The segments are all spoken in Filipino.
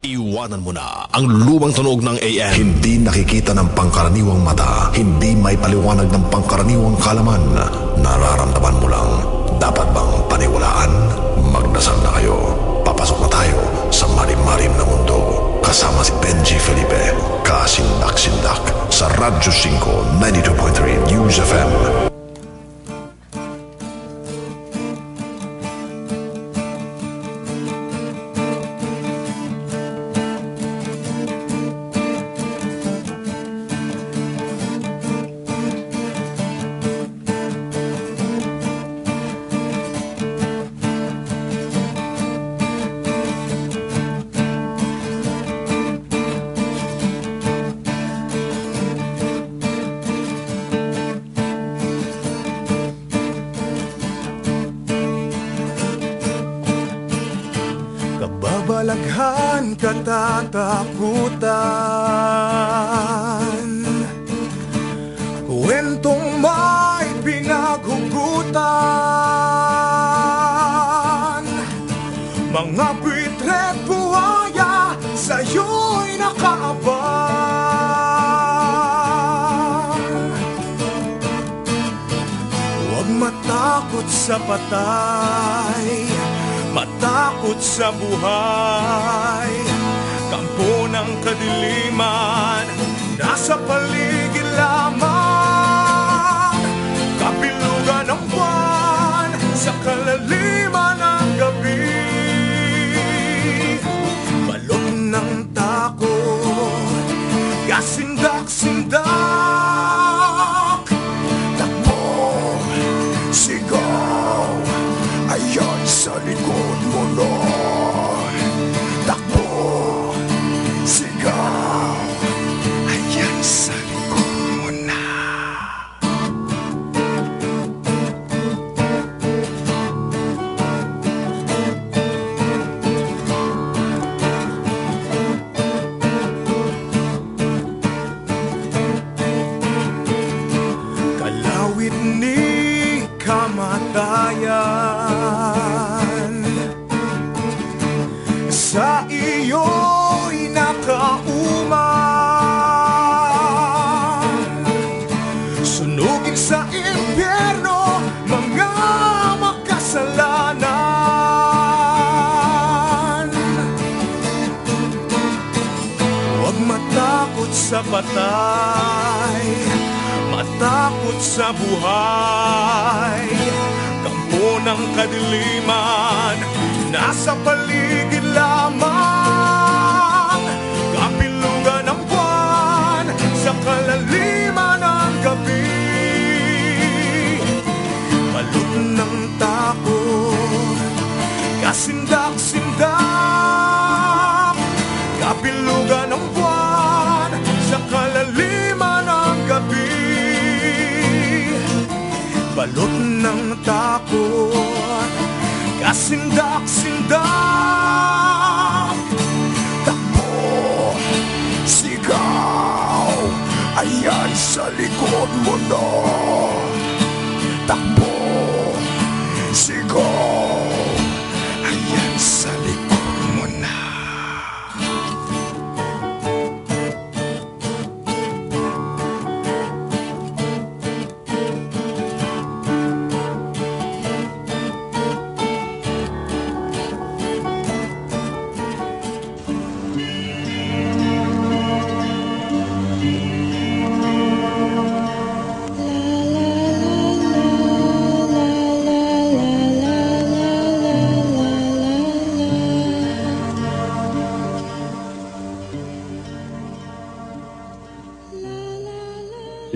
Iwanan mo na ang lumang tunog ng AM. Hindi nakikita ng pangkaraniwang mata, hindi may paliwanag ng pangkaraniwang kalaman. Nararamdaman mo lang, dapat bang paniwalaan? Magdasal na kayo. Papasok na tayo sa marim-marim na mundo. Kasama si Benji Felipe, kasindak-sindak sa Radyo 5, 92.3 News FM.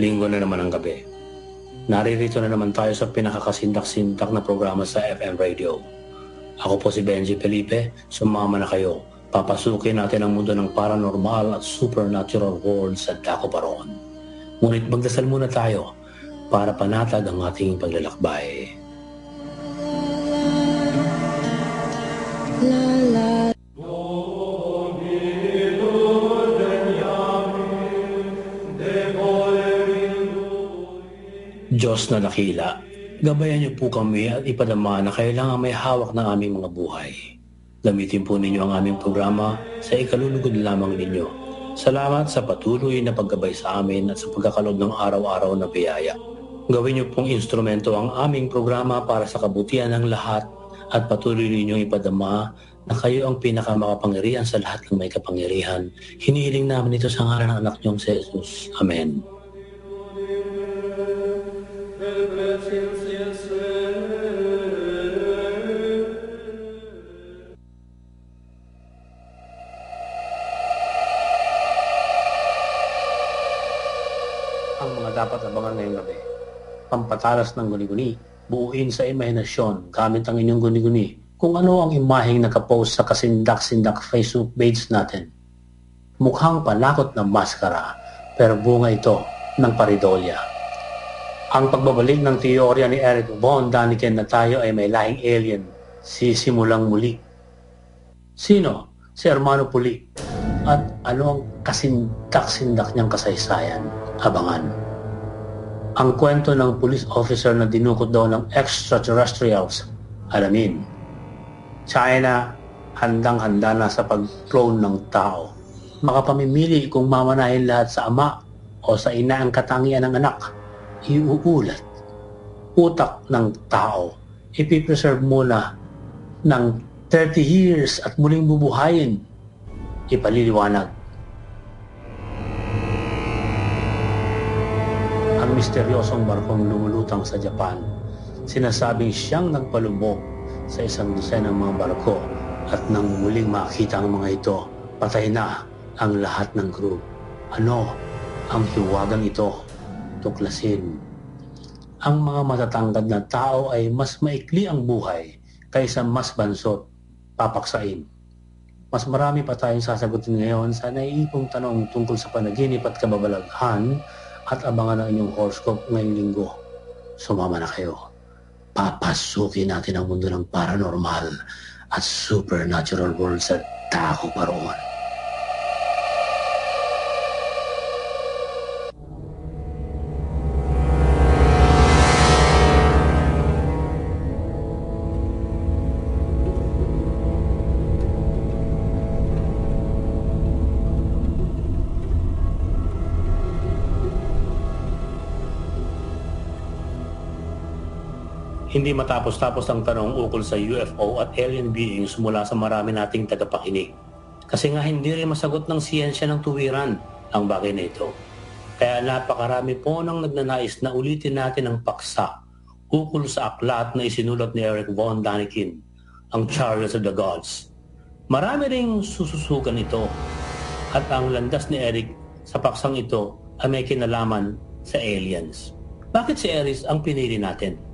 Linggo na naman ang gabi. Naririto na naman tayo sa pinakakasindak-sindak na programa sa FM Radio. Ako po si Benji Felipe, sumama na kayo. Papasukin natin ang mundo ng paranormal at supernatural world sa Daco Baron. Ngunit magdasal muna tayo para panatag ang ating paglalakbay. Diyos na dakila, gabayan niyo po kami at ipadama na kailangan may hawak ng aming mga buhay. Gamitin po ninyo ang aming programa sa ikalulugod lamang ninyo. Salamat sa patuloy na paggabay sa amin at sa pagkakalob ng araw-araw na biyaya. Gawin niyo pong instrumento ang aming programa para sa kabutihan ng lahat at patuloy ninyong ipadama na kayo ang pinakamakapangyarihan sa lahat ng may kapangyarihan. Hinihiling namin ito sa ngalan ng anak niyong si Jesus. Amen. Ang mga dapat abangan ngayong gabi. Pampatalas ng guni-guni, buuin sa imahinasyon gamit ang inyong guni-guni kung ano ang imaheng nakapost sa kasindak-sindak Facebook page natin. Mukhang panakot na maskara, pero bunga ito ng paridolya. Ang pagbabalik ng teorya ni Eric von Daniken na tayo ay may lahing alien, sisimulang muli. Sino? Si Hermano Puli. At ano ang kasindak-sindak niyang kasaysayan? Abangan. Ang kwento ng police officer na dinukot daw ng extraterrestrials, alamin. China, handang-handa na sa pag-clone ng tao. Makapamimili kung mamanahin lahat sa ama o sa ina ang katangian ng anak. Iuulat. Utak ng tao. Ipipreserve muna ng 30 years at muling bubuhayin. Ipaliliwanag. Ang misteryosong barkong lumulutang sa Japan, sinasabing siyang nagpalubog sa isang dosen ng mga barko at nang muling makita ang mga ito, patay na ang lahat ng crew. Ano ang hiwagang ito? Tuklasin. Ang mga matatangkad na tao ay mas maikli ang buhay kaysa mas bansot, papaksain. Mas marami pa tayong sasagutin ngayon sa naiipong tanong tungkol sa panaginip at kababalaghan at abangan ang inyong horoscope ngayong linggo. Sumama na kayo. Papasukin natin ang mundo ng paranormal at supernatural world sa tako paroon. Hindi matapos-tapos ang tanong ukol sa UFO at alien beings mula sa marami nating tagapakinig. Kasi nga hindi rin masagot ng siyensya ng tuwiran ang bagay na ito. Kaya napakarami po nang nagnanais na ulitin natin ang paksa ukol sa aklat na isinulat ni Eric von Daniken, ang Chariots of the Gods. Marami ring sususukan ito at ang landas ni Eric sa paksang ito ay may kinalaman sa aliens. Bakit si Eris ang pinili natin?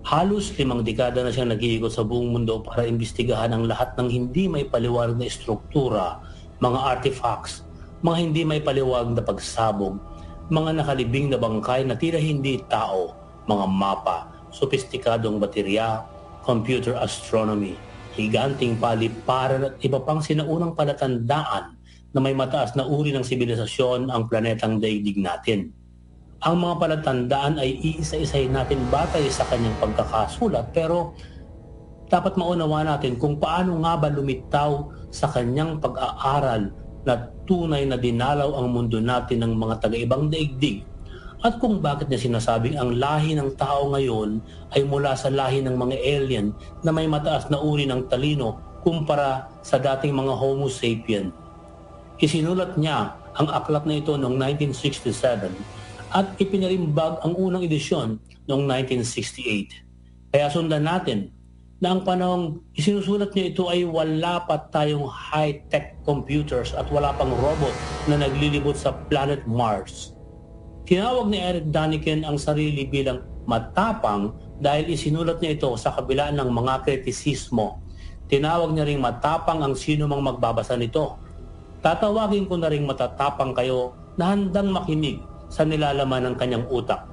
Halos limang dekada na siyang nag-iikot sa buong mundo para imbestigahan ang lahat ng hindi may paliwanag na estruktura, mga artifacts, mga hindi may paliwanag na pagsabog, mga nakalibing na bangkay na tira hindi tao, mga mapa, sopistikadong baterya, computer astronomy, higanting paliparan at iba pang sinaunang palatandaan na may mataas na uri ng sibilisasyon ang planetang daigdig natin. Ang mga palatandaan ay iisa-isahin natin batay sa kanyang pagkakasulat pero dapat maunawa natin kung paano nga ba lumitaw sa kanyang pag-aaral na tunay na dinalaw ang mundo natin ng mga taga-ibang daigdig at kung bakit niya sinasabing ang lahi ng tao ngayon ay mula sa lahi ng mga alien na may mataas na uri ng talino kumpara sa dating mga Homo sapien. Isinulat niya ang aklat na ito noong 1967 at ipinarimbag ang unang edisyon noong 1968. Kaya sundan natin na ang panahong isinusulat niya ito ay wala pa tayong high-tech computers at wala pang robot na naglilibot sa planet Mars. Tinawag ni Eric Daniken ang sarili bilang matapang dahil isinulat niya ito sa kabila ng mga kritisismo. Tinawag niya ring matapang ang sino mang magbabasa nito. Tatawagin ko na ring matatapang kayo na handang makinig sa nilalaman ng kanyang utak.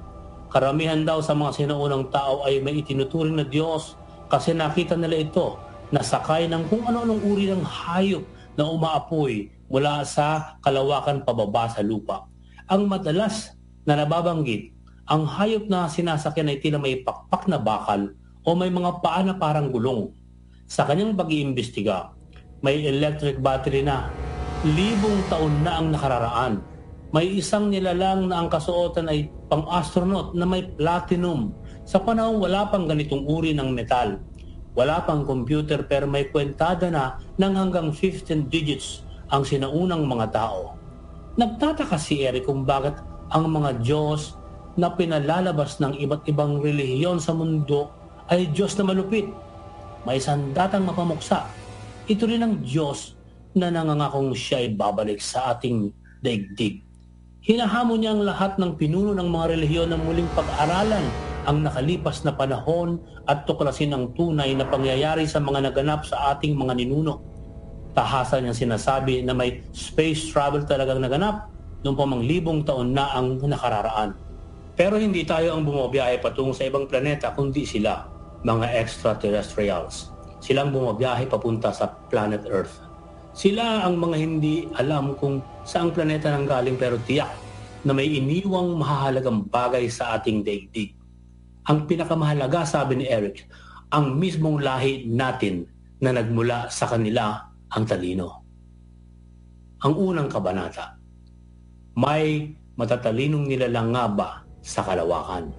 Karamihan daw sa mga sinuunang tao ay may itinuturing na Diyos kasi nakita nila ito na sakay ng kung ano-anong uri ng hayop na umaapoy mula sa kalawakan pababa sa lupa. Ang madalas na nababanggit, ang hayop na sinasakyan ay tila may pakpak na bakal o may mga paa na parang gulong. Sa kanyang pag-iimbestiga, may electric battery na. Libong taon na ang nakararaan. May isang nilalang na ang kasuotan ay pang-astronaut na may platinum. Sa panahon wala pang ganitong uri ng metal. Wala pang computer pero may kwentada na ng hanggang 15 digits ang sinaunang mga tao. Nagtataka si Eric kung bakit ang mga Diyos na pinalalabas ng iba't ibang relihiyon sa mundo ay Diyos na malupit. May sandatang mapamuksa. Ito rin ang Diyos na nangangakong siya ay babalik sa ating daigdig. Hinahamon niya ang lahat ng pinuno ng mga relihiyon na muling pag-aralan ang nakalipas na panahon at tuklasin ang tunay na pangyayari sa mga naganap sa ating mga ninuno. Tahasan niyang sinasabi na may space travel talagang naganap noong pamang libong taon na ang nakararaan. Pero hindi tayo ang bumabiyahe patungo sa ibang planeta kundi sila, mga extraterrestrials. Silang bumabiyahe papunta sa planet Earth. Sila ang mga hindi alam kung saang planeta nang galing pero tiyak na may iniwang mahahalagang bagay sa ating daigdig. Ang pinakamahalaga, sabi ni Eric, ang mismong lahi natin na nagmula sa kanila ang talino. Ang unang kabanata, may matatalinong nilalang nga ba sa kalawakan?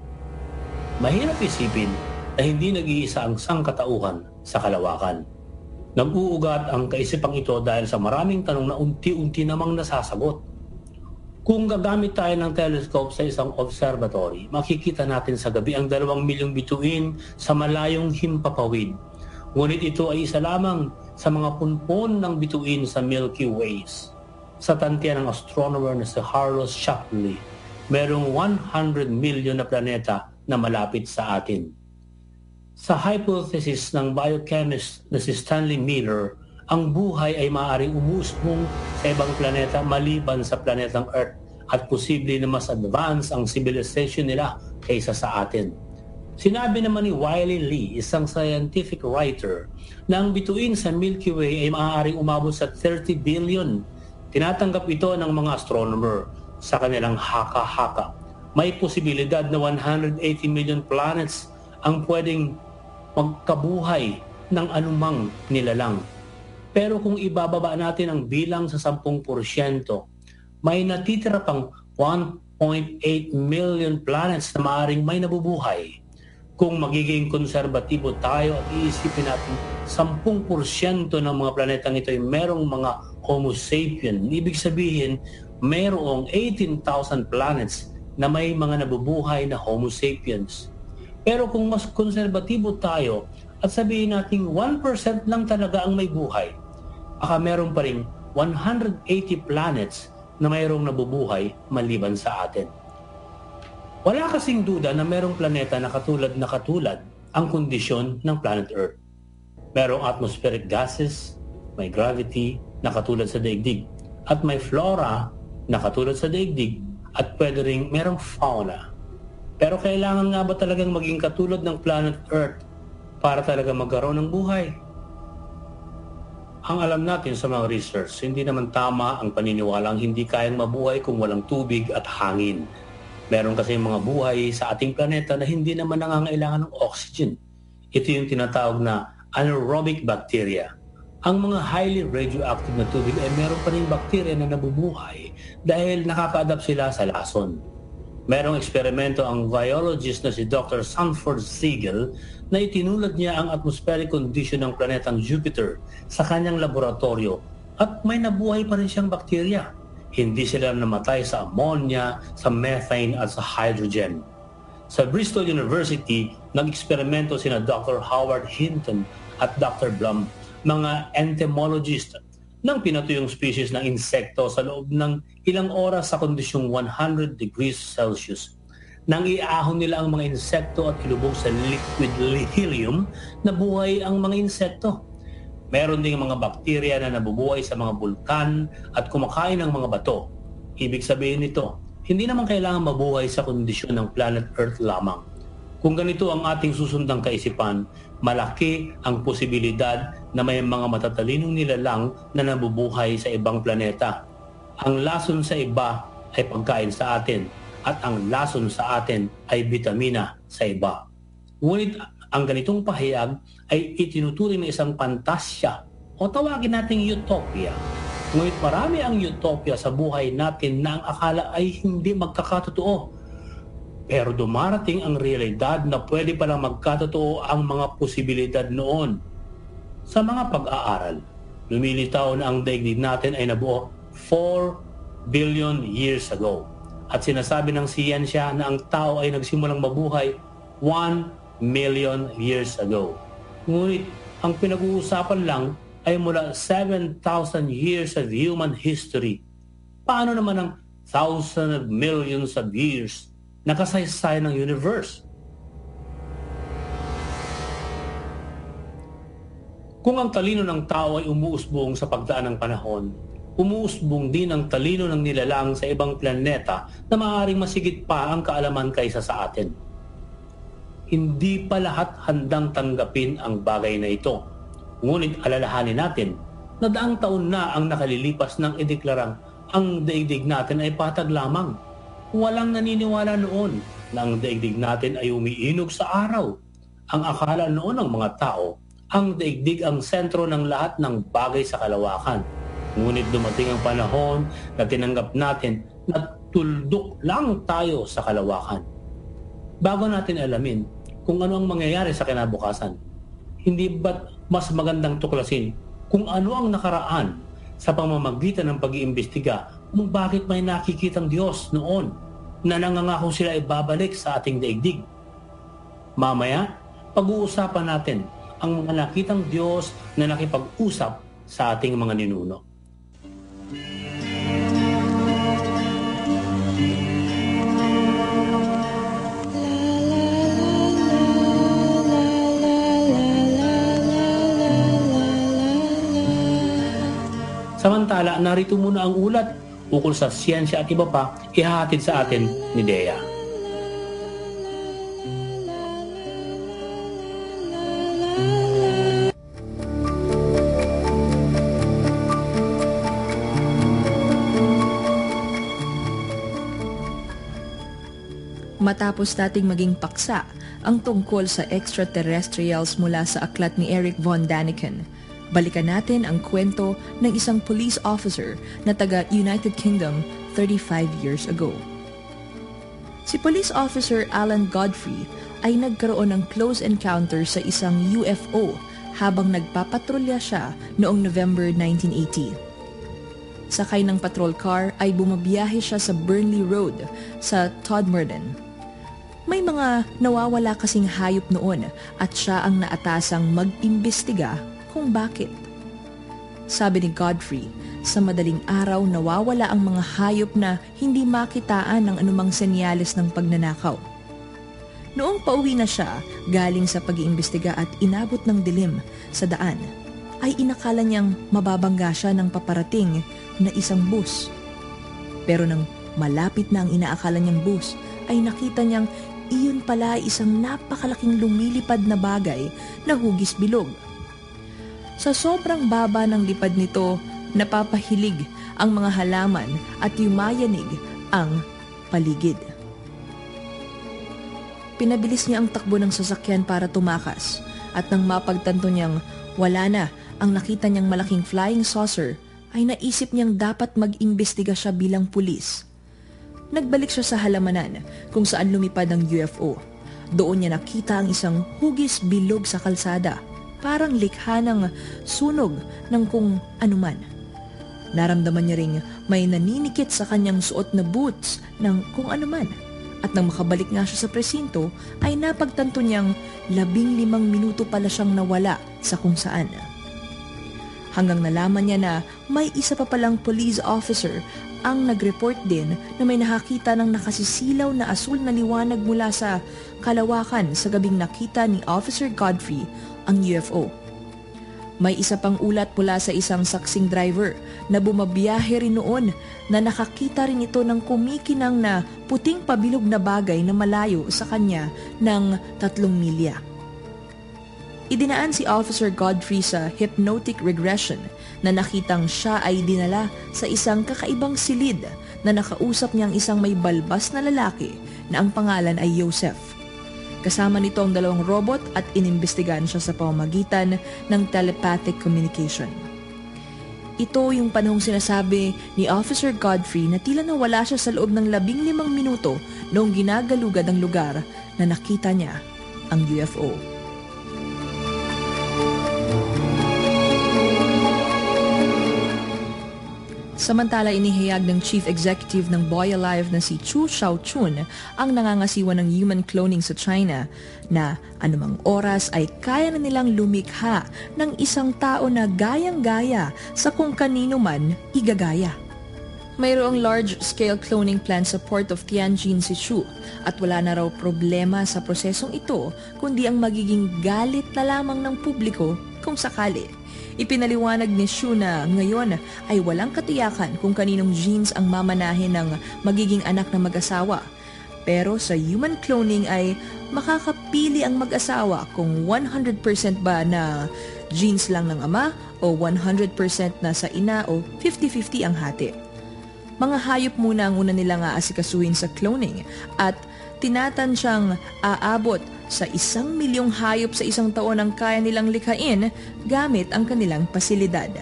Mahirap isipin na hindi nag-iisa ang sangkatauhan sa kalawakan. Nag-uugat ang kaisipang ito dahil sa maraming tanong na unti-unti namang nasasagot. Kung gagamit tayo ng telescope sa isang observatory, makikita natin sa gabi ang dalawang milyong bituin sa malayong himpapawid. Ngunit ito ay isa lamang sa mga punpon ng bituin sa Milky Ways. Sa tantiya ng astronomer na si Carlos Shapley, merong 100 million na planeta na malapit sa atin. Sa hypothesis ng biochemist na si Stanley Miller, ang buhay ay maaaring umusbong sa ibang planeta maliban sa planetang Earth at posible na mas advance ang civilization nila kaysa sa atin. Sinabi naman ni Wiley Lee, isang scientific writer, na ang bituin sa Milky Way ay maaaring umabot sa 30 billion. Tinatanggap ito ng mga astronomer sa kanilang haka-haka. May posibilidad na 180 million planets ang pwedeng magkabuhay ng anumang nilalang. Pero kung ibababa natin ang bilang sa 10%, may natitira pang 1.8 million planets na maaring may nabubuhay. Kung magiging konserbatibo tayo at iisipin natin 10% ng mga planetang ito ay merong mga Homo sapien, ibig sabihin merong 18,000 planets na may mga nabubuhay na Homo sapiens. Pero kung mas konserbatibo tayo at sabihin natin 1% lang talaga ang may buhay, baka meron pa rin 180 planets na mayroong nabubuhay maliban sa atin. Wala kasing duda na merong planeta na katulad na katulad ang kondisyon ng planet Earth. Merong atmospheric gases, may gravity na katulad sa daigdig, at may flora na katulad sa daigdig, at pwede ring merong fauna pero kailangan nga ba talagang maging katulad ng planet Earth para talaga magkaroon ng buhay? Ang alam natin sa mga research, hindi naman tama ang paniniwalang hindi kayang mabuhay kung walang tubig at hangin. Meron kasi mga buhay sa ating planeta na hindi naman nangangailangan ng oxygen. Ito yung tinatawag na anaerobic bacteria. Ang mga highly radioactive na tubig ay meron pa rin bacteria na nabubuhay dahil nakaka-adapt sila sa lason. Merong eksperimento ang biologist na si Dr. Sanford Siegel na itinulad niya ang atmospheric condition ng planetang Jupiter sa kanyang laboratorio at may nabuhay pa rin siyang bakterya. Hindi sila namatay sa ammonia, sa methane at sa hydrogen. Sa Bristol University, nag-eksperimento sina Dr. Howard Hinton at Dr. Blum, mga entomologist ng pinatuyong species ng insekto sa loob ng ilang oras sa kondisyong 100 degrees Celsius. Nang iahon nila ang mga insekto at ilubog sa liquid helium, nabuhay ang mga insekto. Meron ding mga bakterya na nabubuhay sa mga bulkan at kumakain ng mga bato. Ibig sabihin nito, hindi naman kailangan mabuhay sa kondisyon ng planet Earth lamang. Kung ganito ang ating susundang kaisipan, malaki ang posibilidad na may mga matatalinong nilalang na nabubuhay sa ibang planeta. Ang lason sa iba ay pagkain sa atin at ang lason sa atin ay bitamina sa iba. Ngunit ang ganitong pahayag ay itinuturing na isang pantasya o tawagin nating utopia. Ngunit marami ang utopia sa buhay natin na ang akala ay hindi magkakatotoo. Pero dumarating ang realidad na pwede palang magkatotoo ang mga posibilidad noon. Sa mga pag-aaral, lumilitaw na ang daigdig natin ay nabuo 4 billion years ago. At sinasabi ng siyensya na ang tao ay nagsimulang mabuhay 1 million years ago. Ngunit ang pinag-uusapan lang ay mula 7,000 years of human history. Paano naman ang thousands of millions of years na kasaysay ng universe? Kung ang talino ng tao ay umuusbong sa pagdaan ng panahon, umuusbong din ang talino ng nilalang sa ibang planeta na maaaring masigit pa ang kaalaman kaysa sa atin. Hindi pa lahat handang tanggapin ang bagay na ito Ngunit alalahanin natin na daang taon na ang nakalilipas ng ideklarang ang daigdig natin ay patag lamang. Walang naniniwala noon na ang daigdig natin ay umiinog sa araw. Ang akala noon ng mga tao, ang daigdig ang sentro ng lahat ng bagay sa kalawakan. Ngunit dumating ang panahon na tinanggap natin na tuldok lang tayo sa kalawakan. Bago natin alamin kung ano ang mangyayari sa kinabukasan, hindi ba't mas magandang tuklasin kung ano ang nakaraan sa pamamagitan ng pag-iimbestiga kung bakit may nakikitang Diyos noon na nangangako sila ibabalik sa ating daigdig. Mamaya, pag-uusapan natin ang mga nakitang Diyos na nakipag-usap sa ating mga ninuno. Samantala, narito muna ang ulat ukol sa siyensya at iba pa ihahatid sa atin ni Dea. Matapos nating maging paksa ang tungkol sa extraterrestrials mula sa aklat ni Eric von Daniken, balikan natin ang kwento ng isang police officer na taga United Kingdom 35 years ago. Si Police Officer Alan Godfrey ay nagkaroon ng close encounter sa isang UFO habang nagpapatrolya siya noong November 1980. Sakay ng patrol car ay bumabiyahe siya sa Burnley Road sa Todmorden. May mga nawawala kasing hayop noon at siya ang naatasang mag-imbestiga kung bakit. Sabi ni Godfrey, sa madaling araw nawawala ang mga hayop na hindi makitaan ng anumang senyales ng pagnanakaw. Noong pauwi na siya galing sa pag-iimbestiga at inabot ng dilim sa daan, ay inakala niyang mababangga siya ng paparating na isang bus. Pero nang malapit na ang inaakala niyang bus, ay nakita niyang iyon pala isang napakalaking lumilipad na bagay na hugis bilog sa sobrang baba ng lipad nito, napapahilig ang mga halaman at yumayanig ang paligid. Pinabilis niya ang takbo ng sasakyan para tumakas at nang mapagtanto niyang wala na ang nakita niyang malaking flying saucer ay naisip niyang dapat mag-imbestiga siya bilang pulis. Nagbalik siya sa halamanan kung saan lumipad ang UFO. Doon niya nakita ang isang hugis bilog sa kalsada parang likha ng sunog ng kung anuman. Naramdaman niya ring may naninikit sa kanyang suot na boots ng kung anuman. At nang makabalik nga siya sa presinto, ay napagtanto niyang labing limang minuto pala siyang nawala sa kung saan. Hanggang nalaman niya na may isa pa palang police officer ang nag-report din na may nakakita ng nakasisilaw na asul na liwanag mula sa kalawakan sa gabing nakita ni Officer Godfrey ang UFO. May isa pang ulat mula sa isang saksing driver na bumabiyahe rin noon na nakakita rin ito ng kumikinang na puting pabilog na bagay na malayo sa kanya ng tatlong milya. Idinaan si Officer Godfrey sa hypnotic regression na nakitang siya ay dinala sa isang kakaibang silid na nakausap niyang isang may balbas na lalaki na ang pangalan ay Joseph. Kasama nito ang dalawang robot at inimbestigahan siya sa pamamagitan ng telepathic communication. Ito yung panahong sinasabi ni Officer Godfrey na tila nawala siya sa loob ng labing limang minuto noong ginagalugad ang lugar na nakita niya ang UFO. Samantala, inihayag ng Chief Executive ng Boy Alive na si Chu Xiaochun ang nangangasiwa ng human cloning sa China na anumang oras ay kaya na nilang lumikha ng isang tao na gayang-gaya sa kung kanino man igagaya. Mayroong large-scale cloning plan sa port of Tianjin si Chu at wala na raw problema sa prosesong ito kundi ang magiging galit na lamang ng publiko kung sakali. Ipinaliwanag ni Shu na ngayon ay walang katiyakan kung kaninong genes ang mamanahin ng magiging anak ng mag-asawa. Pero sa human cloning ay makakapili ang mag-asawa kung 100% ba na genes lang ng ama o 100% na sa ina o 50-50 ang hati. Mga hayop muna ang una nilang aasikasuhin sa cloning at tinatantsyang aabot sa isang milyong hayop sa isang taon ang kaya nilang likhain gamit ang kanilang pasilidad.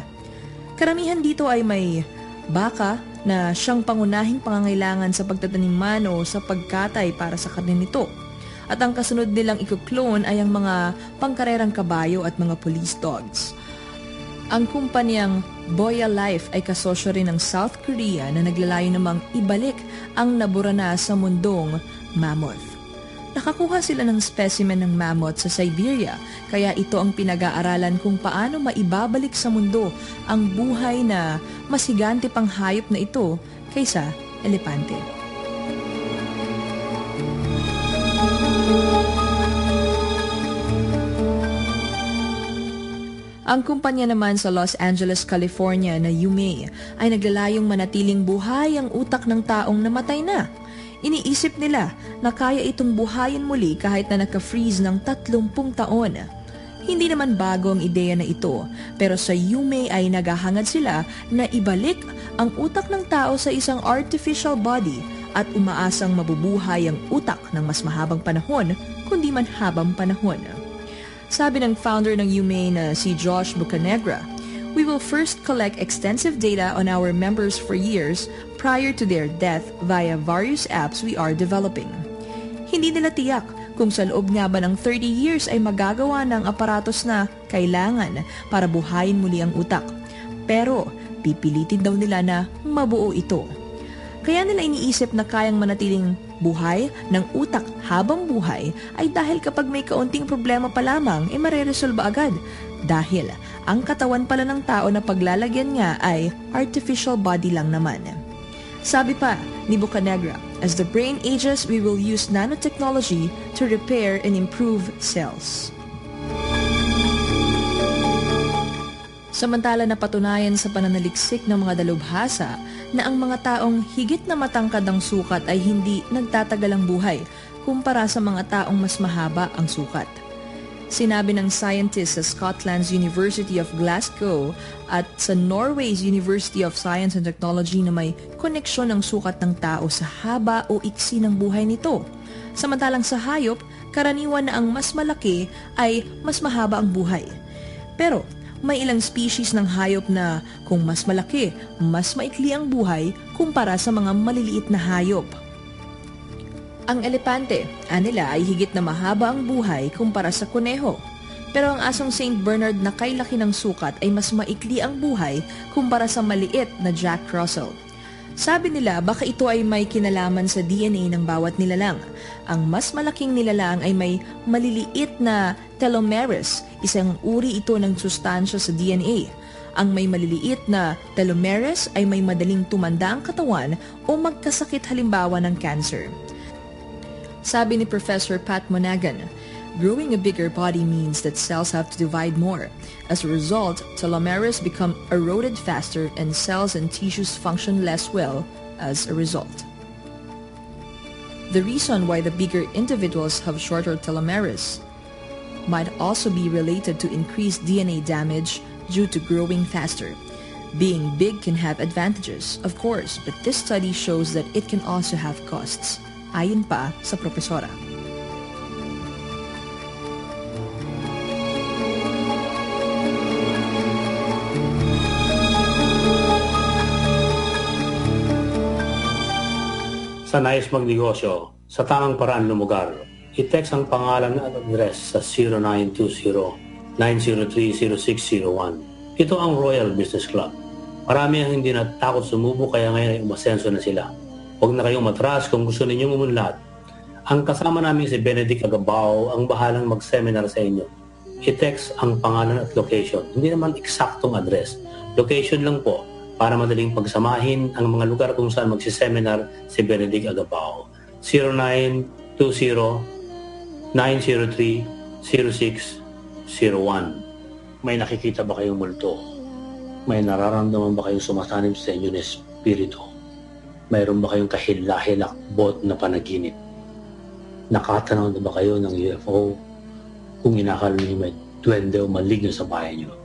Karamihan dito ay may baka na siyang pangunahing pangangailangan sa pagtatanim o sa pagkatay para sa karne nito. At ang kasunod nilang ikuklone ay ang mga pangkarerang kabayo at mga police dogs. Ang kumpanyang Boya Life ay kasosyo rin ng South Korea na naglalayo namang ibalik ang nabura na sa mundong mammoth. Nakakuha sila ng specimen ng mammoth sa Siberia, kaya ito ang pinag-aaralan kung paano maibabalik sa mundo ang buhay na mas higante pang hayop na ito kaysa elepante. Ang kumpanya naman sa Los Angeles, California na Yume ay naglalayong manatiling buhay ang utak ng taong namatay na Iniisip nila na kaya itong buhayin muli kahit na naka-freeze ng 30 taon. Hindi naman bago ang ideya na ito, pero sa Yume ay naghahangad sila na ibalik ang utak ng tao sa isang artificial body at umaasang mabubuhay ang utak ng mas mahabang panahon kundi man habang panahon. Sabi ng founder ng Yume na si Josh Bucanegra, We will first collect extensive data on our members for years prior to their death via various apps we are developing. Hindi nila tiyak kung sa loob nga ba ng 30 years ay magagawa ng aparatos na kailangan para buhayin muli ang utak. Pero pipilitin daw nila na mabuo ito. Kaya nila iniisip na kayang manatiling buhay ng utak habang buhay ay dahil kapag may kaunting problema pa lamang ay mareresolba agad. Dahil ang katawan pala ng tao na paglalagyan nga ay artificial body lang naman. Sabi pa ni Bocanegra, as the brain ages, we will use nanotechnology to repair and improve cells. Samantala napatunayan sa pananaliksik ng mga dalubhasa na ang mga taong higit na matangkad ang sukat ay hindi nagtatagal ang buhay kumpara sa mga taong mas mahaba ang sukat. Sinabi ng scientist sa Scotland's University of Glasgow at sa Norway's University of Science and Technology na may koneksyon ng sukat ng tao sa haba o iksi ng buhay nito. Samantalang sa hayop, karaniwan na ang mas malaki ay mas mahaba ang buhay. Pero may ilang species ng hayop na kung mas malaki, mas maikli ang buhay kumpara sa mga maliliit na hayop. Ang elepante, anila ay higit na mahaba ang buhay kumpara sa kuneho. Pero ang asong St. Bernard na kay laki ng sukat ay mas maikli ang buhay kumpara sa maliit na Jack Russell. Sabi nila baka ito ay may kinalaman sa DNA ng bawat nilalang. Ang mas malaking nilalang ay may maliliit na telomeres, isang uri ito ng sustansya sa DNA. Ang may maliliit na telomeres ay may madaling tumanda ang katawan o magkasakit halimbawa ng cancer. Sabi ni Professor Pat Monaghan, growing a bigger body means that cells have to divide more. As a result, telomeres become eroded faster and cells and tissues function less well as a result. The reason why the bigger individuals have shorter telomeres might also be related to increased DNA damage due to growing faster. Being big can have advantages, of course, but this study shows that it can also have costs. ayon pa sa profesora. Sa nais magnegosyo, sa tamang paraan lumugar, i-text ang pangalan at address sa 0920-903-0601. Ito ang Royal Business Club. Marami ang hindi natakot sumubo kaya ngayon ay umasenso na sila. Huwag na kayong matras kung gusto ninyong umunlad. Ang kasama namin si Benedict Agabao ang bahalang mag-seminar sa inyo. I-text ang pangalan at location. Hindi naman eksaktong address. Location lang po para madaling pagsamahin ang mga lugar kung saan magsiseminar si Benedict Agabao. 0920-903-0601 May nakikita ba kayong multo? May nararamdaman ba kayong sumasanib sa inyo na espiritu? Mayroon ba kayong kahilahilakbot na panaginip? Nakatanaw na ba kayo ng UFO? Kung inakala niyo may duwende o maligno sa bahay niyo,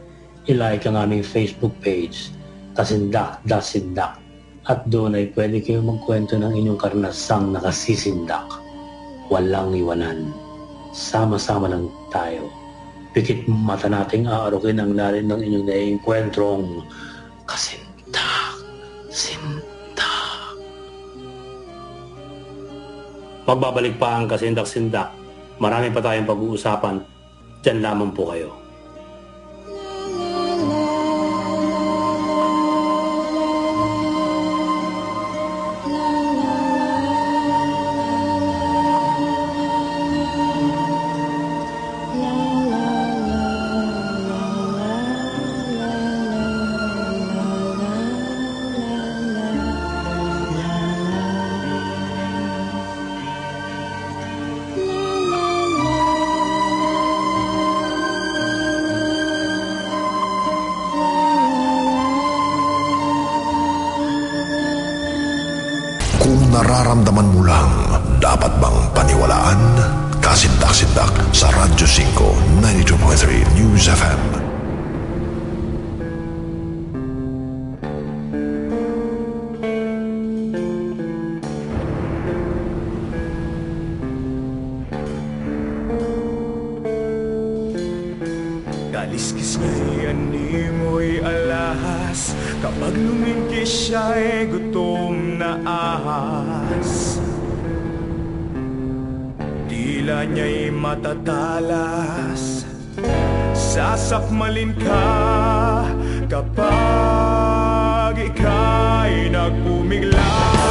ilike ang aming Facebook page, Kasindak Dasindak. At doon ay pwede kayo magkwento ng inyong karnasang nakasisindak. Walang iwanan. Sama-sama lang tayo. Pikit mata nating aarukin ang lalim ng inyong naiengkwentrong kasindak. Sindak. Magbabalik pa ang kasindak-sindak. Marami pa tayong pag-uusapan. Diyan lamang po kayo. Kaliskis niya ni mo'y alas Kapag lumingkis siya'y gutom na ahas. Dila niya'y matatalas. Sasakmalin ka Kapag ika'y nagpumiglas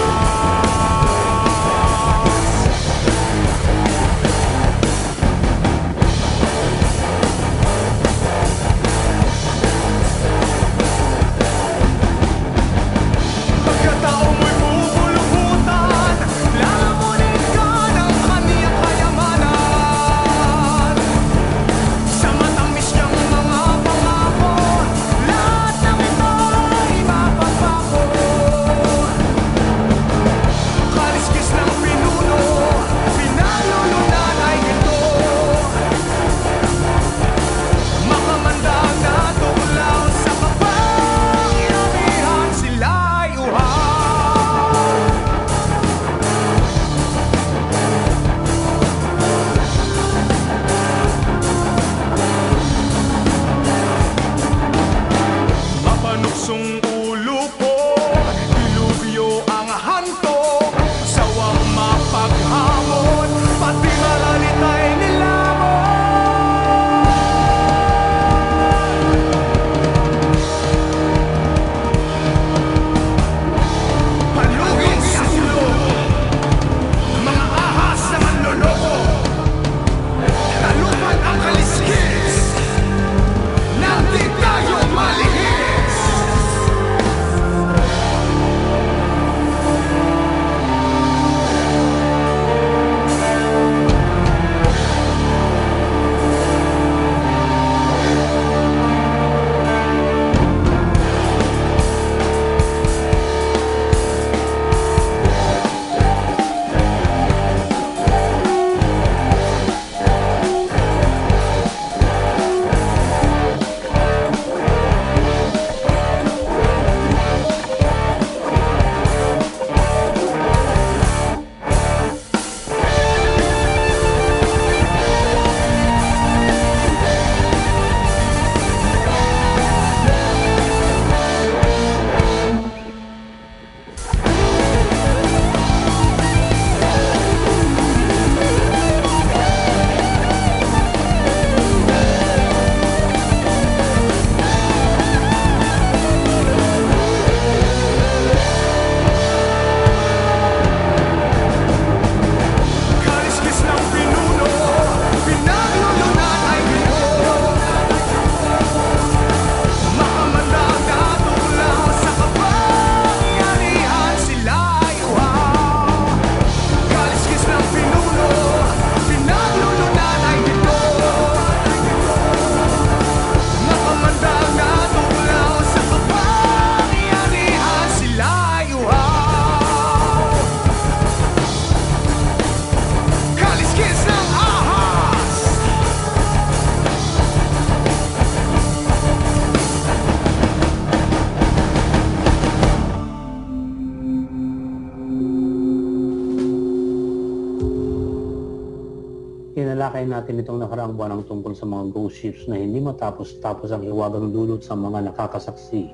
natin itong nakaraang buwan ang tungkol sa mga ghost ships na hindi matapos-tapos ang hiwagang dulot sa mga nakakasaksi.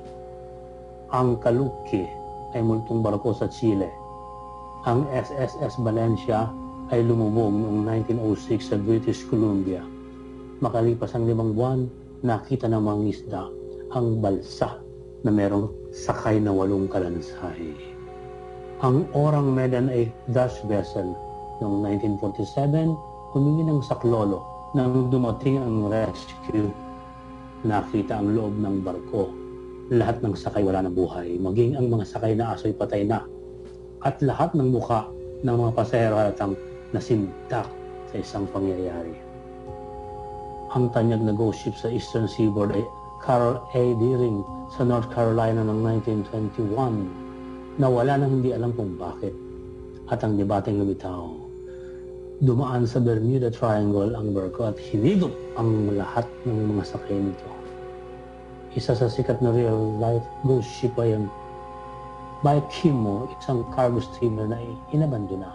Ang Kaluki ay multong barko sa Chile. Ang SSS Valencia ay lumubog noong 1906 sa British Columbia. Makalipas ang limang buwan, nakita ng mga isda ang balsa na merong sakay na walong kalansay. Ang Orang Medan ay Dutch vessel noong 1947 humingi ng saklolo nang dumating ang rescue. Nakita ang loob ng barko. Lahat ng sakay wala na buhay, maging ang mga sakay na aso'y patay na. At lahat ng muka ng mga pasahero halatang nasindak sa isang pangyayari. Ang tanyag na ghost ship sa Eastern Seaboard ay Carol A. Deering sa North Carolina noong 1921 na wala nang hindi alam kung bakit at ang debateng lumitaw Dumaan sa Bermuda Triangle ang barko at hinigop ang lahat ng mga sakay nito. Isa sa sikat na real-life ghost ship ay ang Baikimo, isang cargo steamer na inabandona.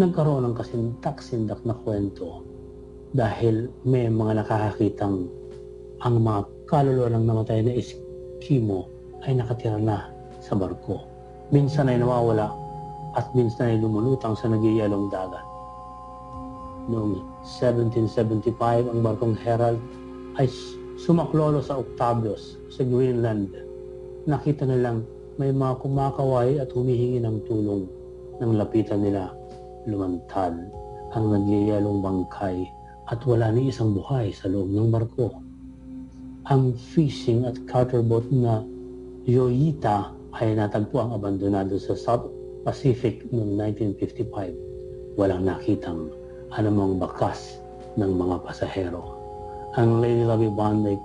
Nagkaroon ng kasindak-sindak na kwento dahil may mga nakakakitang ang mga kaluluwa ng namatay na Eskimo ay nakatira na sa barko. Minsan ay nawawala at minsan ay lumulutang sa nagyayalong dagat. Noong 1775, ang barkong Herald ay sumaklolo sa Octavius sa Greenland. Nakita nilang may mga kumakaway at humihingi ng tulong. Nang lapitan nila, lumantad ang nagyayalong bangkay at wala ni isang buhay sa loob ng barko. Ang fishing at carter boat na Yoyita ay natagpo ang abandonado sa South Pacific noong 1955. Walang nakitang anumang bakas ng mga pasahero. Ang Lady Bond ay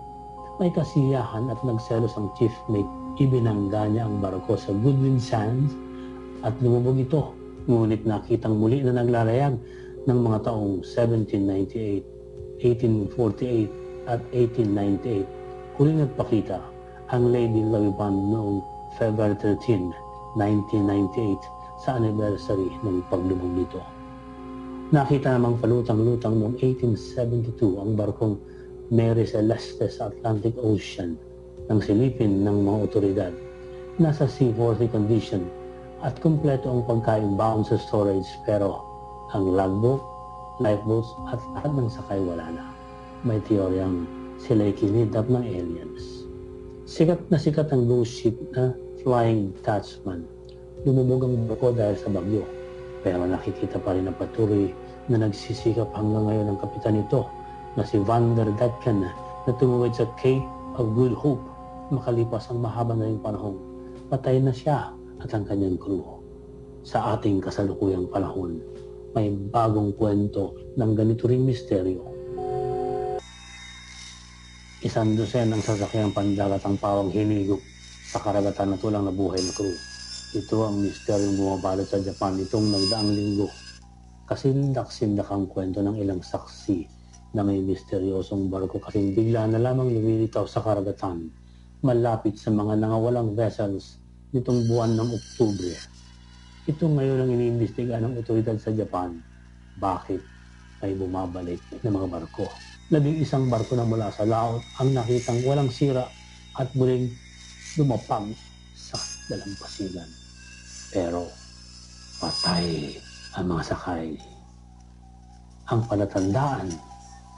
may kasiyahan at nagselos ang chief mate. Ibinangga niya ang barko sa Goodwin Sands at lumubog ito. Ngunit nakitang muli na naglalayag ng mga taong 1798, 1848 at 1898. Huling nagpakita ang Lady Bond noong February 13, 1998 sa anniversary ng paglubog nito. Nakita namang palutang-lutang noong 1872 ang barkong Mary Celeste sa Atlantic Ocean nang silipin ng mga otoridad. Nasa seaworthy condition at kumpleto ang pagkain bound sa storage pero ang logbook, lifeboats at lahat ng sakay wala na. May teoryang sila'y kinidap ng aliens. Sikat na sikat ang ghost ship na Flying Dutchman. Lumubog ang barko dahil sa bagyo pero nakikita pa rin ang patuloy na nagsisikap hanggang ngayon ang kapitan nito na si Van der Datkan na tumuwid sa Cape of Good Hope makalipas ang mahaba na rin panahon. Patay na siya at ang kanyang crew. Sa ating kasalukuyang panahon, may bagong kwento ng ganito ring misteryo. Isang dosen ng sasakyang pandagat ang pawang hinigop sa karagatan na tulang na buhay na crew. Ito ang misteryong bumabalot sa Japan itong nagdaang linggo. Kasindak-sindak ang kwento ng ilang saksi na may misteryosong barko kasing bigla na lamang lumilitaw sa karagatan malapit sa mga nangawalang vessels nitong buwan ng Oktubre. Ito ngayon ang iniimbestiga ng otoridad sa Japan. Bakit may bumabalik na mga barko? Labing isang barko na mula sa laot ang nakitang walang sira at muling lumapag sa dalampasigan. Pero patay ang mga sakay. Ang palatandaan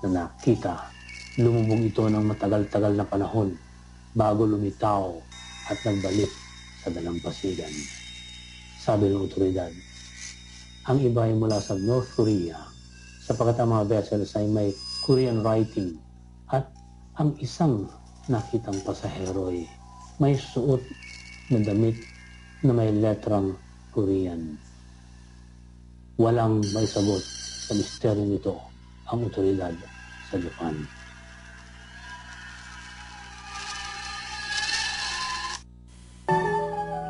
na nakita, lumubog ito ng matagal-tagal na panahon bago lumitaw at nagbalik sa dalampasigan. Sabi ng otoridad, ang iba ay mula sa North Korea sapagkat ang mga vessels ay may Korean writing at ang isang nakitang pasahero ay may suot na damit na may letrang Korean. Walang may sagot sa misteryo nito ang otoridad sa Japan.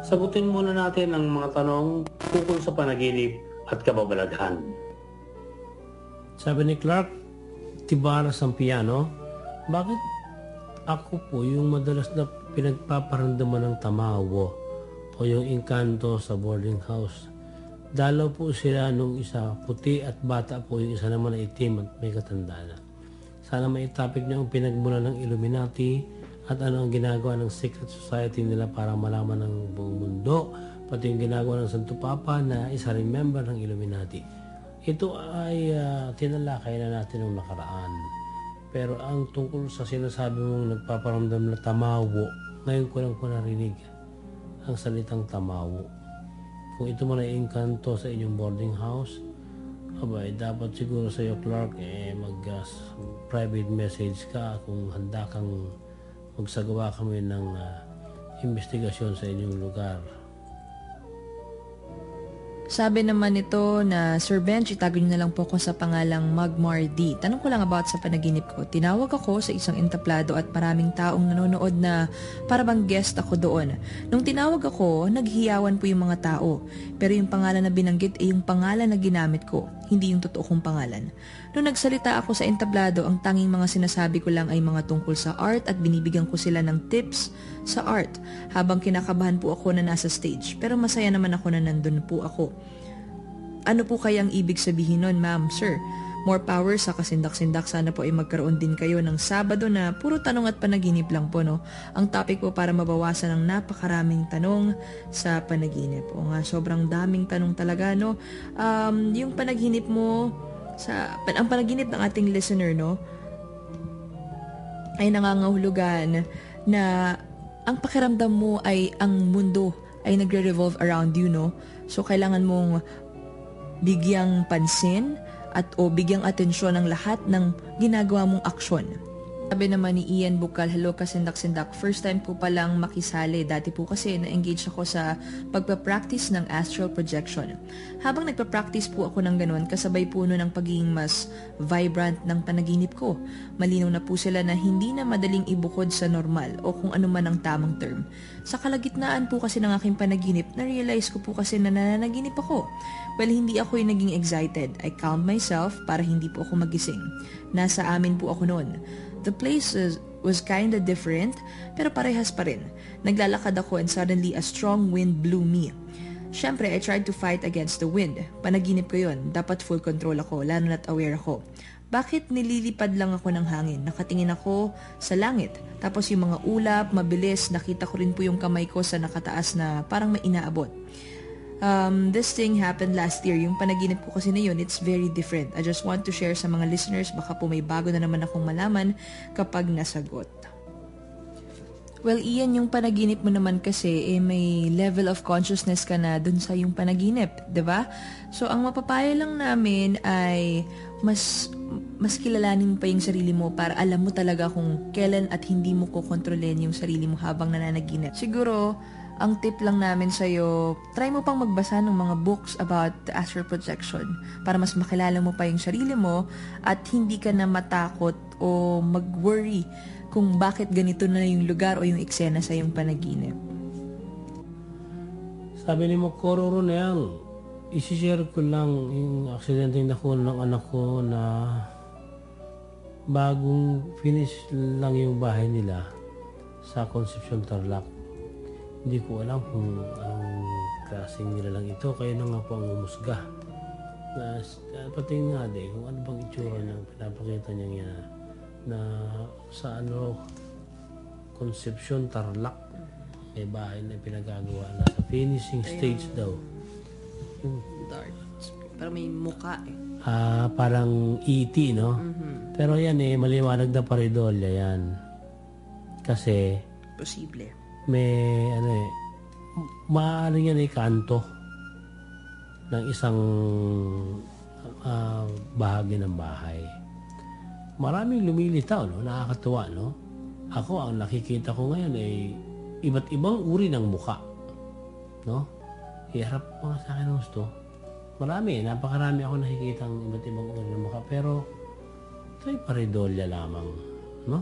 Sagutin muna natin ang mga tanong tungkol sa panaginip at kababalaghan. Sabi ni Clark, tibaras ang piano. Bakit ako po yung madalas na pinagpaparamdaman ng tamawo o yung inkanto sa boarding house? Dalaw po sila nung isa puti at bata po yung isa naman na itim at may katandaan. Sana may topic niyo ang pinagmula ng Illuminati at ano ang ginagawa ng secret society nila para malaman ng buong mundo pati yung ginagawa ng Santo Papa na isa rin member ng Illuminati. Ito ay uh, tinalakay na natin nung nakaraan. Pero ang tungkol sa sinasabi mong nagpaparamdam na tamawo, ngayon ko lang po narinig ang salitang tamawo. Kung ito man ay engkanto sa inyong boarding house, abay, dapat siguro sa iyo, Clark, eh, mag-private message ka kung handa kang magsagawa kami ng uh, investigasyon sa inyong lugar. Sabi naman ito na, Sir Bench, itago niyo na lang po ako sa pangalang Magmar D. Tanong ko lang about sa panaginip ko. Tinawag ako sa isang entablado at maraming taong nanonood na para bang guest ako doon. Nung tinawag ako, naghiyawan po yung mga tao. Pero yung pangalan na binanggit ay yung pangalan na ginamit ko, hindi yung totoo kong pangalan. Nung nagsalita ako sa entablado, ang tanging mga sinasabi ko lang ay mga tungkol sa art at binibigyan ko sila ng tips sa art habang kinakabahan po ako na nasa stage. Pero masaya naman ako na nandun po ako. Ano po kayang ibig sabihin nun, ma'am, sir? More power sa kasindak-sindak. Sana po ay magkaroon din kayo ng Sabado na puro tanong at panaginip lang po, no? Ang topic po para mabawasan ang napakaraming tanong sa panaginip. O nga, sobrang daming tanong talaga, no? Um, yung panaginip mo, sa ang panaginip ng ating listener no ay nangangahulugan na ang pakiramdam mo ay ang mundo ay nagre-revolve around you no? So kailangan mong bigyang pansin at o bigyang atensyon ang lahat ng ginagawa mong aksyon sabi naman ni Ian Bukal, hello kasindak-sindak. First time po palang makisali. Dati po kasi na-engage ako sa pagpa-practice ng astral projection. Habang nagpa-practice po ako ng ganun, kasabay po nun ang pagiging mas vibrant ng panaginip ko. Malinaw na po sila na hindi na madaling ibukod sa normal o kung ano man ang tamang term. Sa kalagitnaan po kasi ng aking panaginip, na-realize ko po kasi na nananaginip ako. Well, hindi ako yung naging excited. I calmed myself para hindi po ako magising. Nasa amin po ako noon. The place was, kinda different, pero parehas pa rin. Naglalakad ako and suddenly a strong wind blew me. Siyempre, I tried to fight against the wind. Panaginip ko yon. Dapat full control ako, lalo na't aware ako. Bakit nililipad lang ako ng hangin? Nakatingin ako sa langit. Tapos yung mga ulap, mabilis, nakita ko rin po yung kamay ko sa nakataas na parang may inaabot um, this thing happened last year. Yung panaginip ko kasi na yun, it's very different. I just want to share sa mga listeners, baka po may bago na naman akong malaman kapag nasagot. Well, Ian, yung panaginip mo naman kasi, eh, may level of consciousness ka na dun sa yung panaginip, ba? Diba? So, ang mapapayo lang namin ay mas mas kilalanin mo pa yung sarili mo para alam mo talaga kung kailan at hindi mo kokontrolin yung sarili mo habang nananaginip. Siguro, ang tip lang namin sa'yo, try mo pang magbasa ng mga books about the astral projection para mas makilala mo pa yung sarili mo at hindi ka na matakot o mag-worry kung bakit ganito na yung lugar o yung eksena sa yung panaginip. Sabi ni Mokoro Ronel, isishare ko lang yung aksidente na nakuha ng anak ko na bagong finish lang yung bahay nila sa Concepcion Tarlac hindi ko alam kung anong klaseng nilalang ito. Kaya na nga po ang umusga. Na, uh, pati nga din kung ano bang itsura ng pinapakita niya niya na sa ano Concepcion Tarlac may bahay na pinagagawa na sa finishing stage Ayun. daw. Yung dark. Parang may muka eh. Ah, parang ET, no? Mm-hmm. Pero yan eh, maliwanag na paridolya yan. Kasi... Posible may ano eh, maaari yan ay kanto ng isang uh, bahagi ng bahay. Maraming lumilitaw, no? nakakatuwa. No? Ako, ang nakikita ko ngayon ay iba't ibang uri ng muka. No? Iharap mo sa akin gusto. Marami, napakarami ako nakikita ng iba't ibang uri ng muka. Pero ito ay paridolya lamang. No?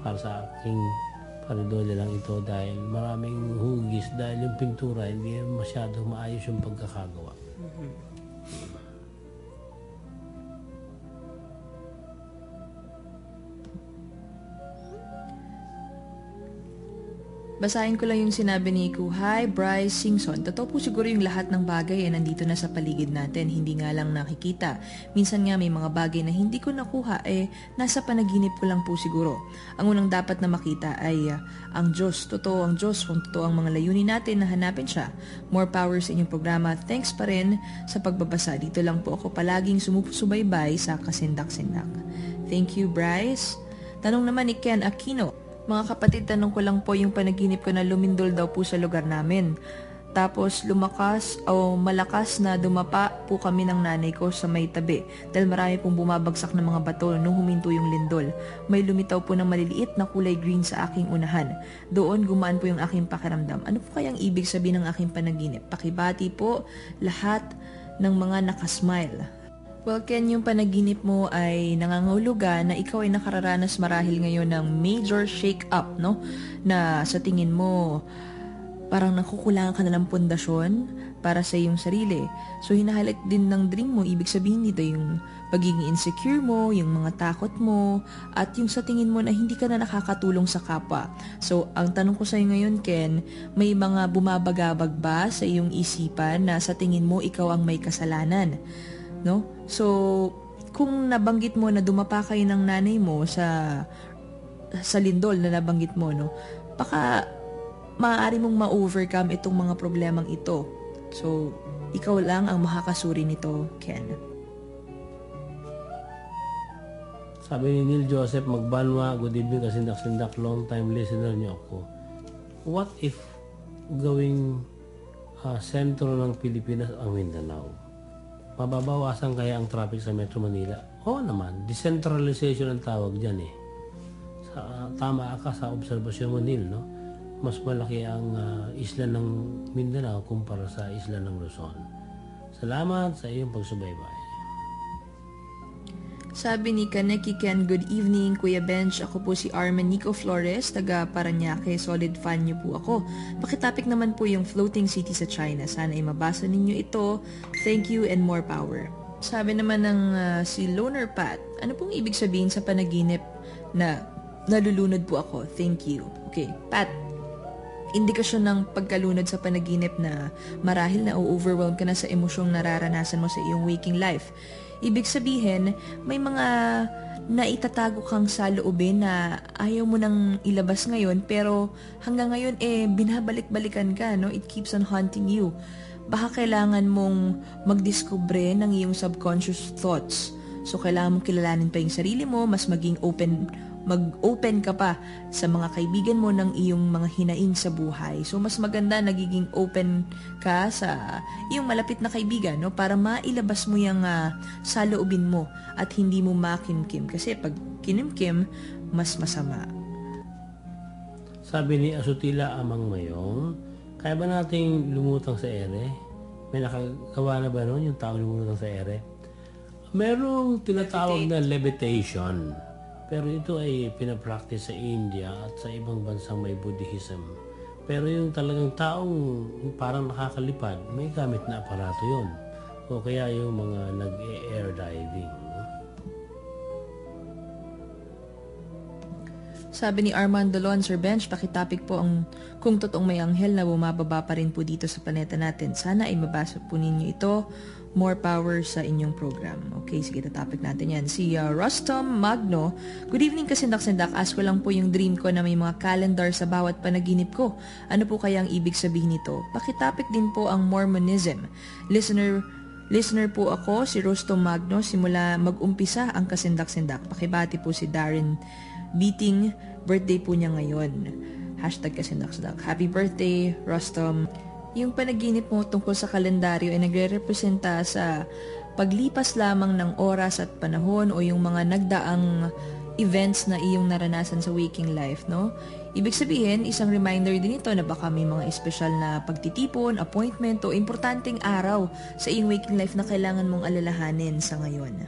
Para sa aking Paridole lang ito dahil maraming hugis dahil yung pintura hindi masyadong maayos yung pagkakagawa. Basahin ko lang yung sinabi ni Ku. Hi, Bryce Singson. Totoo po siguro yung lahat ng bagay ay nandito na sa paligid natin, hindi nga lang nakikita. Minsan nga may mga bagay na hindi ko nakuha, eh nasa panaginip ko lang po siguro. Ang unang dapat na makita ay uh, ang Diyos. Totoo ang Diyos kung totoo ang mga layunin natin na hanapin siya. More power sa inyong programa. Thanks pa rin sa pagbabasa. Dito lang po ako palaging sumusubaybay sa kasindak-sindak. Thank you, Bryce. Tanong naman ni Ken Aquino. Mga kapatid, tanong ko lang po yung panaginip ko na lumindol daw po sa lugar namin. Tapos lumakas o malakas na dumapa po kami ng nanay ko sa may tabi dahil marami pong bumabagsak ng mga bato nung huminto yung lindol. May lumitaw po ng maliliit na kulay green sa aking unahan. Doon gumaan po yung aking pakiramdam. Ano po kayang ibig sabihin ng aking panaginip? Pakibati po lahat ng mga nakasmile. Well, Ken, yung panaginip mo ay nangangahulugan na ikaw ay nakararanas marahil ngayon ng major shake-up, no? Na sa tingin mo, parang nakukulangan ka na ng pundasyon para sa iyong sarili. So, hinahighlight din ng dream mo, ibig sabihin dito yung pagiging insecure mo, yung mga takot mo, at yung sa tingin mo na hindi ka na nakakatulong sa kapwa. So, ang tanong ko sa iyo ngayon, Ken, may mga bumabagabag ba sa iyong isipan na sa tingin mo ikaw ang may kasalanan? No? So, kung nabanggit mo na dumapa kayo ng nanay mo sa sa lindol na nabanggit mo, no? Baka maaari mong ma-overcome itong mga problemang ito. So, ikaw lang ang makakasuri nito, Ken. Sabi ni Neil Joseph Magbanwa, good evening kasindak-sindak, long time listener niyo ako. What if gawing uh, sentro ng Pilipinas ang Mindanao? Mababawasan kaya ang traffic sa Metro Manila? Oo naman, decentralization ang tawag dyan eh. Sa, uh, tama ka sa obserbasyon mo Neil, no? Mas malaki ang uh, isla ng Mindanao kumpara sa isla ng Luzon. Salamat sa iyong pagsubaybay. Sabi ni Kaneki Ken, good evening Kuya Bench. Ako po si Arman Nico Flores, taga Paranaque. Solid fan niyo po ako. Pakitapik naman po yung floating city sa China. Sana ay mabasa ninyo ito. Thank you and more power. Sabi naman ng uh, si Loner Pat, ano pong ibig sabihin sa panaginip na nalulunod po ako? Thank you. Okay, Pat, indikasyon ng pagkalunod sa panaginip na marahil na overwhelm ka na sa emosyong nararanasan mo sa iyong waking life. Ibig sabihin, may mga naitatago kang saloobin na ayaw mo nang ilabas ngayon pero hanggang ngayon eh binabalik-balikan ka, no? It keeps on haunting you. Baka kailangan mong magdiskubre ng iyong subconscious thoughts. So kailangan mong kilalanin pa yung sarili mo, mas maging open mag-open ka pa sa mga kaibigan mo ng iyong mga hinaing sa buhay. So, mas maganda nagiging open ka sa iyong malapit na kaibigan, no? Para mailabas mo yung uh, saloobin mo at hindi mo makimkim. Kasi pag kinimkim, mas masama. Sabi ni Asutila Amang Mayong, kaya ba nating lumutang sa ere? May nakagawa na ba noon yung tao lumutang sa ere? Merong tinatawag na levitation pero ito ay pinapractice sa India at sa ibang bansang may Buddhism. Pero yung talagang taong parang nakakalipad, may gamit na aparato yon. O kaya yung mga nag-air diving. Sabi ni Armand Dolon, Sir Bench, pakitapik po ang kung totoong may anghel na bumababa pa rin po dito sa planeta natin. Sana ay mabasa po ninyo ito more power sa inyong program. Okay, sige, topic natin yan. Si uh, Rostom Magno, Good evening kasindak-sindak. Ko lang po yung dream ko na may mga calendar sa bawat panaginip ko. Ano po kaya ang ibig sabihin nito? Pakitopic din po ang Mormonism. Listener Listener po ako, si Rostom Magno, simula mag-umpisa ang kasindak-sindak. Pakibati po si Darren Beating, birthday po niya ngayon. Hashtag kasindak-sindak. Happy birthday, Rostom. Yung panaginip mo tungkol sa kalendaryo ay nagre-representa sa paglipas lamang ng oras at panahon o yung mga nagdaang events na iyong naranasan sa waking life, no? Ibig sabihin, isang reminder din ito na baka may mga espesyal na pagtitipon, appointment o importanteng araw sa iyong waking life na kailangan mong alalahanin sa ngayon.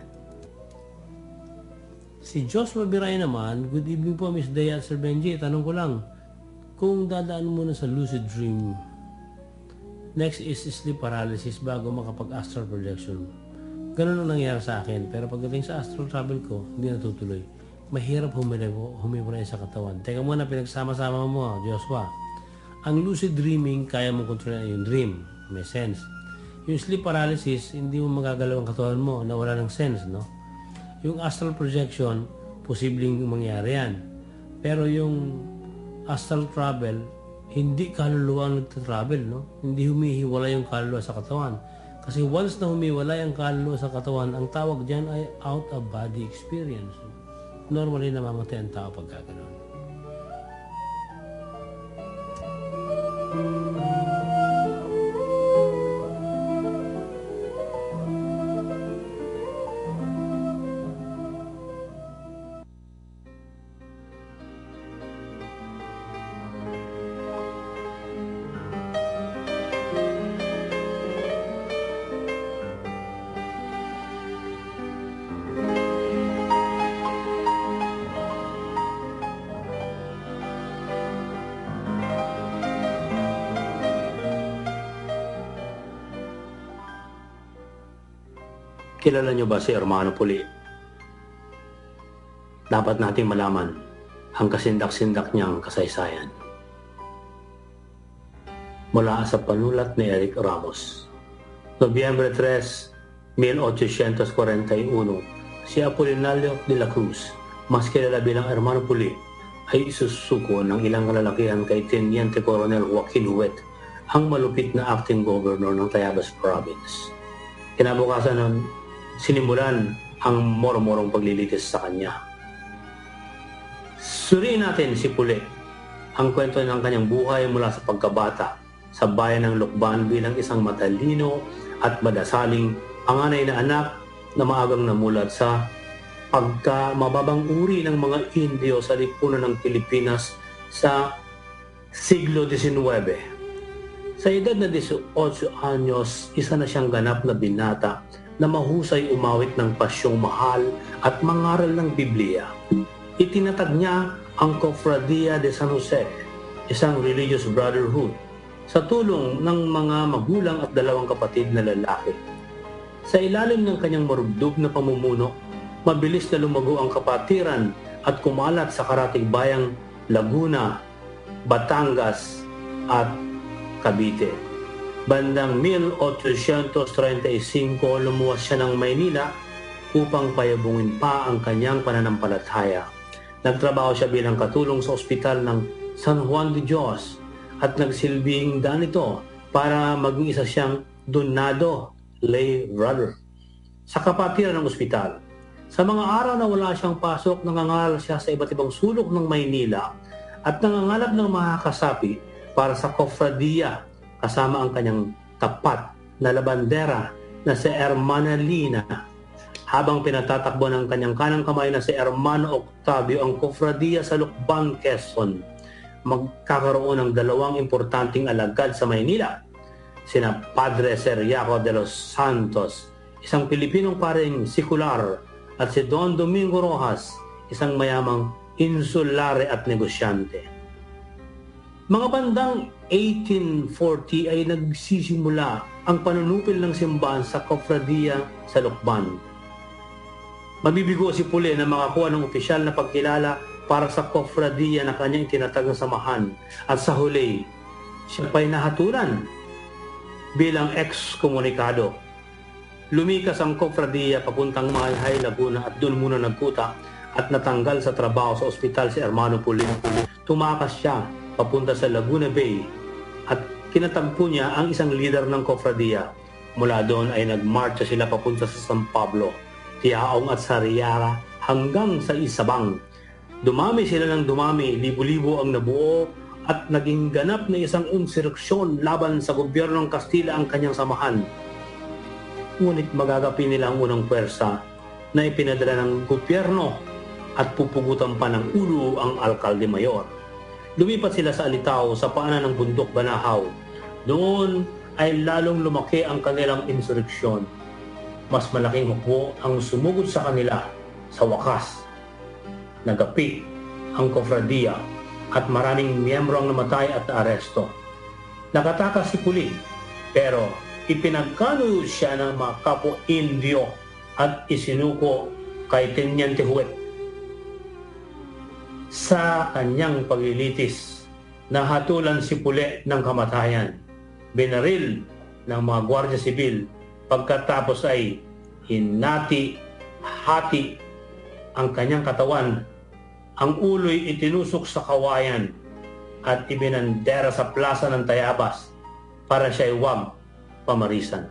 Si Joshua Biray naman, good evening po Miss Daya Sir Benji. Tanong ko lang, kung dadaan mo na sa lucid dream Next is sleep paralysis bago makapag-astral projection. Ganun ang nangyari sa akin. Pero pagdating sa astral travel ko, hindi natutuloy. Mahirap humiray, humiray sa katawan. Teka muna, pinagsama-sama mo, Joshua. Ang lucid dreaming, kaya mong kontrolin yung dream. May sense. Yung sleep paralysis, hindi mo magagalaw ang katawan mo na wala ng sense, no? Yung astral projection, posibleng mangyari yan. Pero yung astral travel, hindi kaluluwa ang nagtatravel, no? Hindi humihiwala yung kaluluwa sa katawan. Kasi once na humiwalay ang kaluluwa sa katawan, ang tawag dyan ay out-of-body experience. Normally, namamatay ang tao pagka Kilala niyo ba si Hermano Puli? Dapat nating malaman ang kasindak-sindak niyang kasaysayan. Mula sa panulat ni Eric Ramos. Nobyembre 3, 1841, si Apolinario de la Cruz, mas kilala bilang Hermano Puli, ay isusuko ng ilang kalalakihan kay Teniente Colonel Joaquin Huet, ang malupit na acting governor ng Tayabas Province. Kinabukasan nun, sinimulan ang mormorong paglilitis sa kanya. Suriin natin si Puli, ang kwento ng kanyang buhay mula sa pagkabata sa bayan ng Lukban bilang isang matalino at madasaling panganay na anak na maagang namulat sa pagka mababang uri ng mga Indio sa lipunan ng Pilipinas sa siglo XIX. Sa edad na 18 anyos, isa na siyang ganap na binata na mahusay umawit ng pasyong mahal at mangaral ng Biblia. Itinatag niya ang Cofradia de San Jose, isang religious brotherhood, sa tulong ng mga magulang at dalawang kapatid na lalaki. Sa ilalim ng kanyang marubdob na pamumuno, mabilis na lumago ang kapatiran at kumalat sa karating bayang Laguna, Batangas at Cavite. Bandang 1835 lumuwas siya ng Maynila upang payabungin pa ang kanyang pananampalataya. Nagtrabaho siya bilang katulong sa ospital ng San Juan de Dios at nagsilbing daan ito para maging isa siyang donado lay brother sa kapatiran ng ospital. Sa mga araw na wala siyang pasok, nangangaral siya sa iba't ibang sulok ng Maynila at nangangalap ng mga kasapi para sa kofradiya kasama ang kanyang tapat na labandera na si Hermana Lina habang pinatatakbo ng kanyang kanang kamay na si Hermano Octavio ang kofradiya sa Lukban, Quezon. Magkakaroon ng dalawang importanteng alagad sa Maynila, sina Padre Seriaco de los Santos, isang Pilipinong paring sikular, at si Don Domingo Rojas, isang mayamang insulare at negosyante. Mga bandang 1840 ay nagsisimula ang panunupil ng simbahan sa Kofradia sa Lukban. Mabibigo si Puli na makakuha ng opisyal na pagkilala para sa Kofradia na kanyang tinatag na samahan at sa huli, siya pa'y nahatulan bilang ex-komunikado. Lumikas ang Kofradia papuntang Mahalhay, Laguna at doon muna nagkuta at natanggal sa trabaho sa ospital si Hermano Puli. Tumakas siya papunta sa Laguna Bay at kinatagpo niya ang isang leader ng Kofradia. Mula doon ay nagmarcha sila papunta sa San Pablo, Tiaong at Sariara hanggang sa Isabang. Dumami sila ng dumami, libo-libo ang nabuo at naging ganap na isang insurreksyon laban sa gobyerno ng Kastila ang kanyang samahan. Ngunit magagapi nila ang unang pwersa na ipinadala ng gobyerno at pupugutan pa ng ulo ang alkalde mayor. Lumipat sila sa Alitaw sa paanan ng bundok Banahaw. Doon ay lalong lumaki ang kanilang insurreksyon. Mas malaking hukbo ang sumugod sa kanila sa wakas. Nagapi ang kofradia at maraming miyembro ang namatay at aresto. Nakatakas si Puli pero ipinagkano siya ng mga kapo Indio at isinuko kay Teniente Huet sa kanyang paglilitis Nahatulan si Pule ng kamatayan. Binaril ng mga gwardiya sibil pagkatapos ay hinati, hati ang kanyang katawan. Ang ulo'y itinusok sa kawayan at ibinandera sa plaza ng Tayabas para siya ay huwag pamarisan.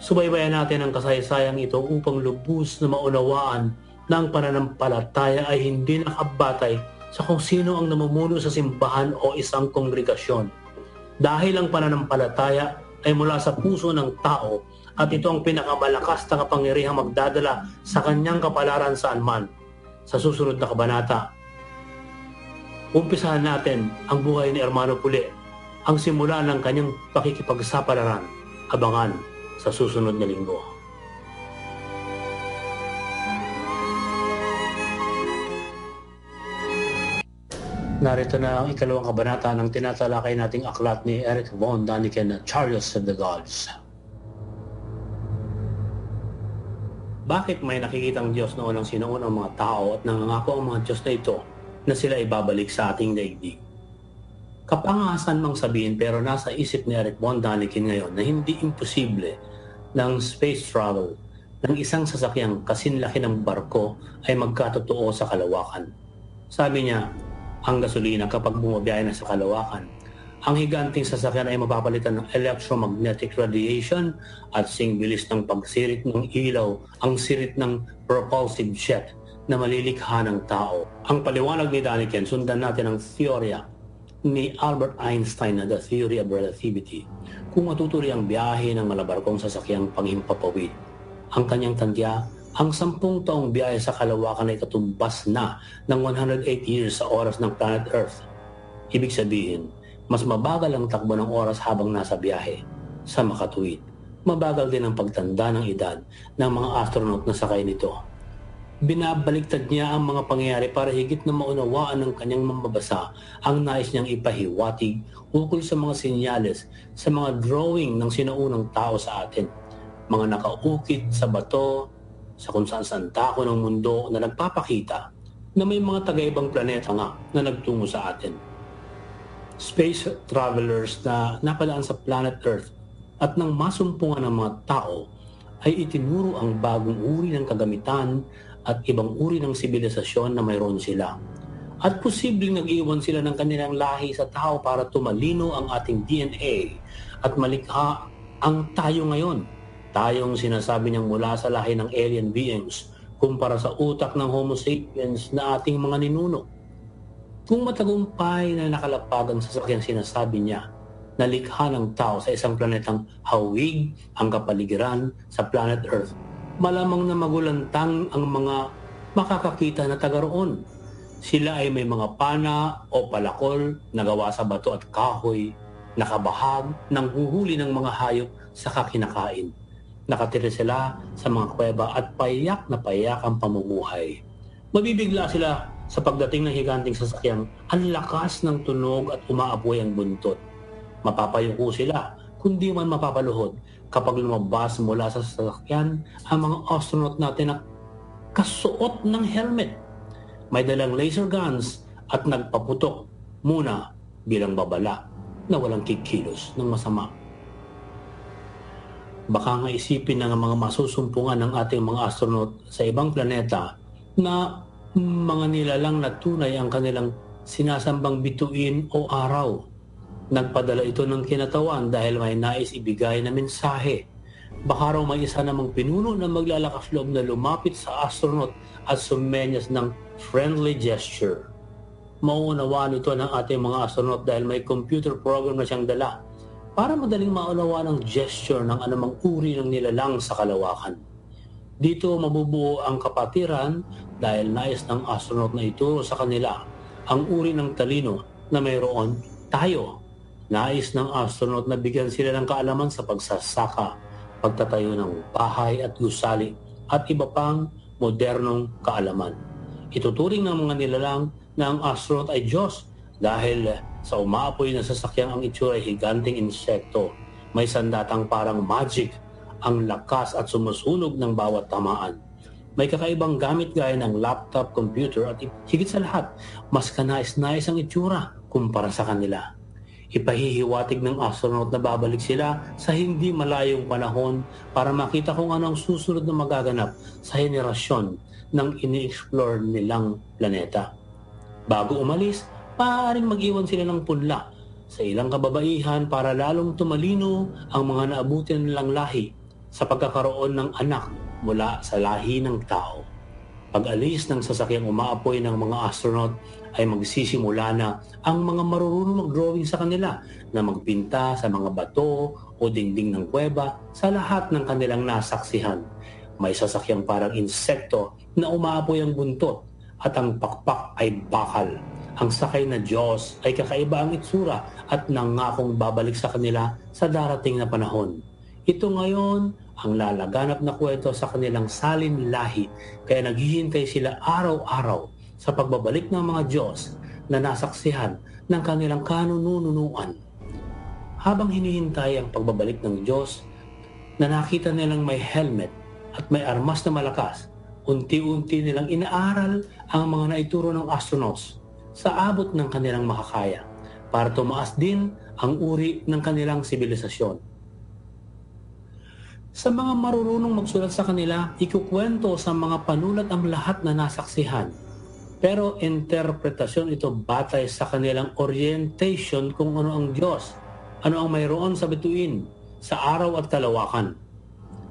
Subaybayan natin ang kasaysayang ito upang lubos na maunawaan ang pananampalataya ay hindi nakabatay sa kung sino ang namumuno sa simbahan o isang kongregasyon. Dahil ang pananampalataya ay mula sa puso ng tao at ito ang pinakamalakas na kapangyarihang magdadala sa kanyang kapalaran saan man. Sa susunod na kabanata, umpisahan natin ang buhay ni Hermano Puli, ang simula ng kanyang pakikipagsapalaran. Abangan sa susunod na linggo. Narito na ang ikalawang kabanata ng tinatalakay nating aklat ni Eric von Daniken na Chariots of the Gods. Bakit may nakikitang Diyos na unang sinuunang mga tao at nangangako ang mga Diyos na ito na sila ibabalik sa ating daigdig? Kapangasan mang sabihin pero nasa isip ni Eric von Daniken ngayon na hindi imposible ng space travel ng isang sasakyang kasinlaki ng barko ay magkatotoo sa kalawakan. Sabi niya, ang gasolina kapag bumabiyahe na sa kalawakan. Ang higanting sasakyan ay mapapalitan ng electromagnetic radiation at sing bilis ng pagsirit ng ilaw ang sirit ng propulsive jet na malilikha ng tao. Ang paliwanag ni Daniken, sundan natin ang teorya ni Albert Einstein na The Theory of Relativity kung matuturi ang biyahe ng malabarkong sasakyang panghimpapawid. Ang kanyang tandya ang sampung taong biyahe sa kalawakan ay katumbas na ng 108 years sa oras ng planet Earth. Ibig sabihin, mas mabagal ang takbo ng oras habang nasa biyahe. Sa makatuwid, mabagal din ang pagtanda ng edad ng mga astronaut na sakay nito. Binabaliktad niya ang mga pangyayari para higit na maunawaan ng kanyang mambabasa ang nais niyang ipahiwatig ukol sa mga sinyales sa mga drawing ng sinaunang tao sa atin. Mga nakaukit sa bato, sa kung saan saan dako ng mundo na nagpapakita na may mga taga-ibang planeta nga na nagtungo sa atin. Space travelers na napadaan sa planet Earth at nang masumpungan ng mga tao ay itinuro ang bagong uri ng kagamitan at ibang uri ng sibilisasyon na mayroon sila. At posibleng nag-iwan sila ng kanilang lahi sa tao para tumalino ang ating DNA at malikha ang tayo ngayon Tayong sinasabi niyang mula sa lahi ng alien beings kumpara sa utak ng Homo sapiens na ating mga ninuno. Kung matagumpay na nakalapag ang sasakyang sinasabi niya na likha ng tao sa isang planetang hawig ang kapaligiran sa planet Earth, malamang na magulantang ang mga makakakita na taga roon. Sila ay may mga pana o palakol na gawa sa bato at kahoy, nakabahag ng huhuli ng mga hayop sa kakinakain. Nakatira sila sa mga kuweba at payak na payak ang pamumuhay. Mabibigla sila sa pagdating ng higanting sasakyang ang lakas ng tunog at umaapoy ang buntot. Mapapayuko sila, kundi man mapapaluhod kapag lumabas mula sa sasakyan ang mga astronaut natin na kasuot ng helmet. May dalang laser guns at nagpaputok muna bilang babala na walang kikilos ng masama baka nga isipin ng mga masusumpungan ng ating mga astronaut sa ibang planeta na mga nilalang na tunay ang kanilang sinasambang bituin o araw. Nagpadala ito ng kinatawan dahil may nais ibigay na mensahe. Baka raw may isa namang pinuno na maglalakas loob na lumapit sa astronaut at sumenyas ng friendly gesture. Mauunawaan ito ng ating mga astronaut dahil may computer program na siyang dala para madaling maunawa ng gesture ng anumang uri ng nilalang sa kalawakan. Dito mabubuo ang kapatiran dahil nais ng astronaut na ituro sa kanila ang uri ng talino na mayroon tayo. Nais ng astronaut na bigyan sila ng kaalaman sa pagsasaka, pagtatayo ng bahay at gusali at iba pang modernong kaalaman. Ituturing ng mga nilalang na ang astronaut ay Diyos dahil sa umaapoy na sasakyan ang itsura ay higanting insekto. May sandatang parang magic ang lakas at sumusunog ng bawat tamaan. May kakaibang gamit gaya ng laptop, computer at higit sa lahat, mas kanais-nais ang itsura kumpara sa kanila. Ipahihiwatig ng astronaut na babalik sila sa hindi malayong panahon para makita kung ano ang susunod na magaganap sa henerasyon ng ini-explore nilang planeta. Bago umalis, maaaring mag-iwan sila ng punla sa ilang kababaihan para lalong tumalino ang mga naabuti nilang lahi sa pagkakaroon ng anak mula sa lahi ng tao. Pag-alis ng sasakyang umaapoy ng mga astronaut ay magsisimula na ang mga marurunong mag-drawing sa kanila na magpinta sa mga bato o dingding ng kuweba sa lahat ng kanilang nasaksihan. May sasakyang parang insekto na umaapoy ang buntot at ang pakpak ay bakal. Ang sakay na Diyos ay kakaiba ang itsura at nangakong babalik sa kanila sa darating na panahon. Ito ngayon ang lalaganap na kwento sa kanilang salin lahi kaya naghihintay sila araw-araw sa pagbabalik ng mga Diyos na nasaksihan ng kanilang kanununuan. Habang hinihintay ang pagbabalik ng Diyos, na nakita nilang may helmet at may armas na malakas, unti-unti nilang inaaral ang mga naituro ng astronauts sa abot ng kanilang makakaya para tumaas din ang uri ng kanilang sibilisasyon. Sa mga marurunong magsulat sa kanila, ikukwento sa mga panulat ang lahat na nasaksihan. Pero interpretasyon ito batay sa kanilang orientation kung ano ang Diyos, ano ang mayroon sa bituin, sa araw at kalawakan.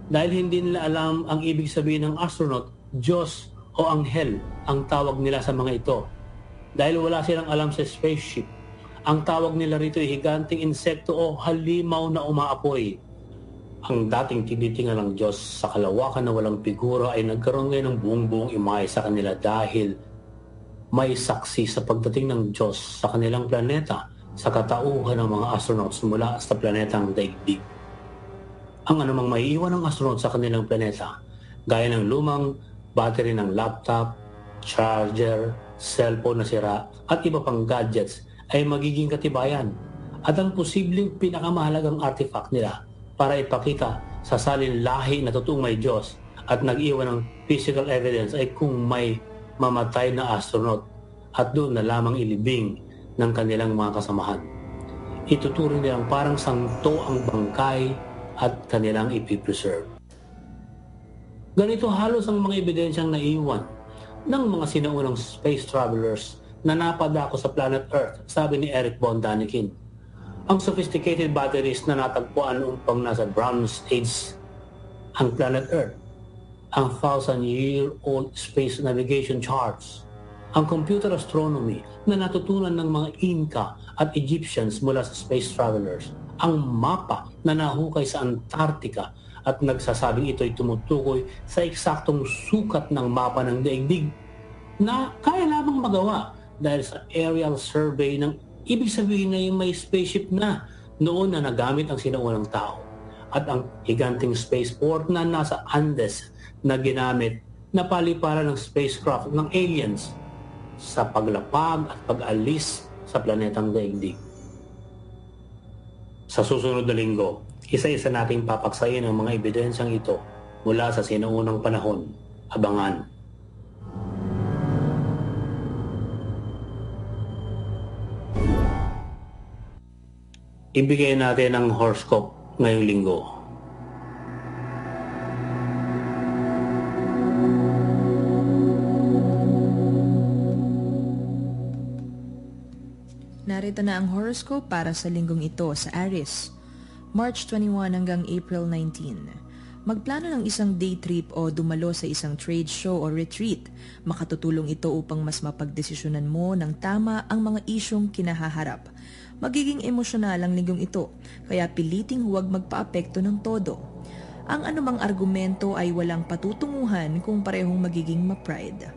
Dahil hindi nila alam ang ibig sabihin ng astronaut, Diyos o anghel ang tawag nila sa mga ito. Dahil wala silang alam sa spaceship, ang tawag nila rito ay higanting insekto o halimaw na umaapoy ang dating tinitingan ng Diyos sa kalawakan na walang figura ay nagkaroon ngayon ng buong-buong imahe sa kanila dahil may saksi sa pagdating ng Diyos sa kanilang planeta sa katauhan ng mga astronauts mula sa planetang daigdig. Ang anumang maiiwan ng astronaut sa kanilang planeta, gaya ng lumang battery ng laptop, charger, cellphone na sira at iba pang gadgets ay magiging katibayan at ang posibleng pinakamahalagang artifact nila para ipakita sa salin lahi na totoong may Diyos at nag-iwan ng physical evidence ay kung may mamatay na astronaut at doon na lamang ilibing ng kanilang mga kasamahan. Ituturing nilang parang santo ang bangkay at kanilang ipipreserve. Ganito halos ang mga ebidensyang naiwan ng mga sinaunang space travelers na napadako sa planet Earth, sabi ni Eric von Daniken. Ang sophisticated batteries na natagpuan noong pang nasa bronze age ang planet Earth, ang thousand-year-old space navigation charts, ang computer astronomy na natutunan ng mga Inca at Egyptians mula sa space travelers, ang mapa na nahukay sa Antarctica at nagsasabing ito'y tumutukoy sa eksaktong sukat ng mapa ng daigdig na kaya lamang magawa dahil sa aerial survey ng Ibig sabihin na yung may spaceship na noon na nagamit ang sinaunang tao. At ang higanting spaceport na nasa Andes na ginamit na paliparan ng spacecraft ng aliens sa paglapag at pag-alis sa planetang daigdig. Sa susunod na linggo, isa-isa nating papaksayin ang mga ebidensyang ito mula sa sinaunang panahon. Abangan. ibigay natin ang horoscope ngayong linggo. Narito na ang horoscope para sa linggong ito sa Aries, March 21 hanggang April 19. Magplano ng isang day trip o dumalo sa isang trade show o retreat. Makatutulong ito upang mas mapagdesisyonan mo ng tama ang mga isyong kinahaharap. Magiging emosyonal ang linggong ito, kaya piliting huwag magpaapekto ng todo. Ang anumang argumento ay walang patutunguhan kung parehong magiging ma-pride.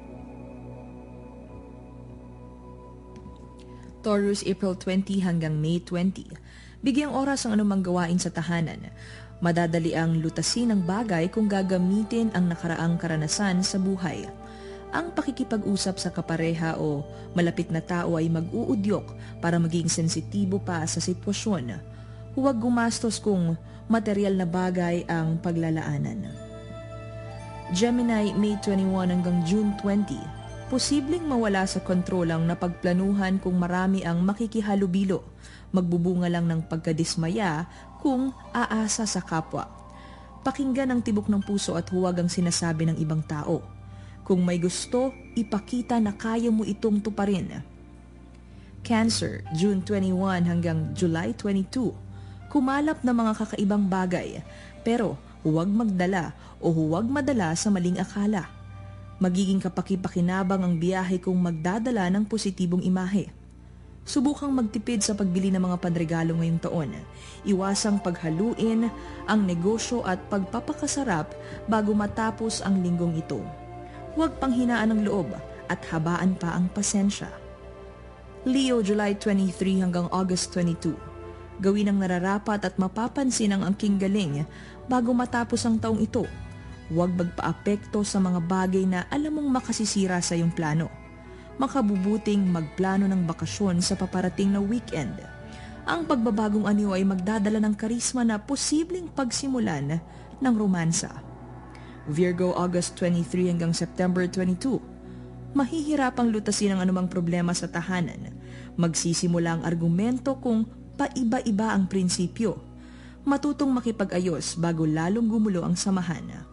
Taurus, April 20 hanggang May 20. Bigyang oras ang anumang gawain sa tahanan. Madadali ang lutasin ng bagay kung gagamitin ang nakaraang karanasan sa buhay ang pakikipag-usap sa kapareha o malapit na tao ay mag-uudyok para maging sensitibo pa sa sitwasyon. Huwag gumastos kung material na bagay ang paglalaanan. Gemini, May 21 hanggang June 20. posibleng mawala sa kontrol ang napagplanuhan kung marami ang makikihalubilo. Magbubunga lang ng pagkadismaya kung aasa sa kapwa. Pakinggan ang tibok ng puso at huwag ang sinasabi ng ibang tao. Kung may gusto, ipakita na kaya mo itong tuparin. Cancer, June 21 hanggang July 22. Kumalap na mga kakaibang bagay, pero huwag magdala o huwag madala sa maling akala. Magiging kapakipakinabang ang biyahe kung magdadala ng positibong imahe. Subukang magtipid sa pagbili ng mga panregalo ngayong taon. Iwasang paghaluin ang negosyo at pagpapakasarap bago matapos ang linggong ito. Huwag panghinaan ng loob at habaan pa ang pasensya. Leo, July 23 hanggang August 22. Gawin ang nararapat at mapapansin ang angking galing bago matapos ang taong ito. Huwag magpaapekto sa mga bagay na alam mong makasisira sa iyong plano. Makabubuting magplano ng bakasyon sa paparating na weekend. Ang pagbabagong anyo ay magdadala ng karisma na posibleng pagsimulan ng romansa. Virgo, August 23 hanggang September 22 mahihirapang lutasin ang anumang problema sa tahanan. Magsisimula ang argumento kung paiba-iba ang prinsipyo. Matutong makipag-ayos bago lalong gumulo ang samahan.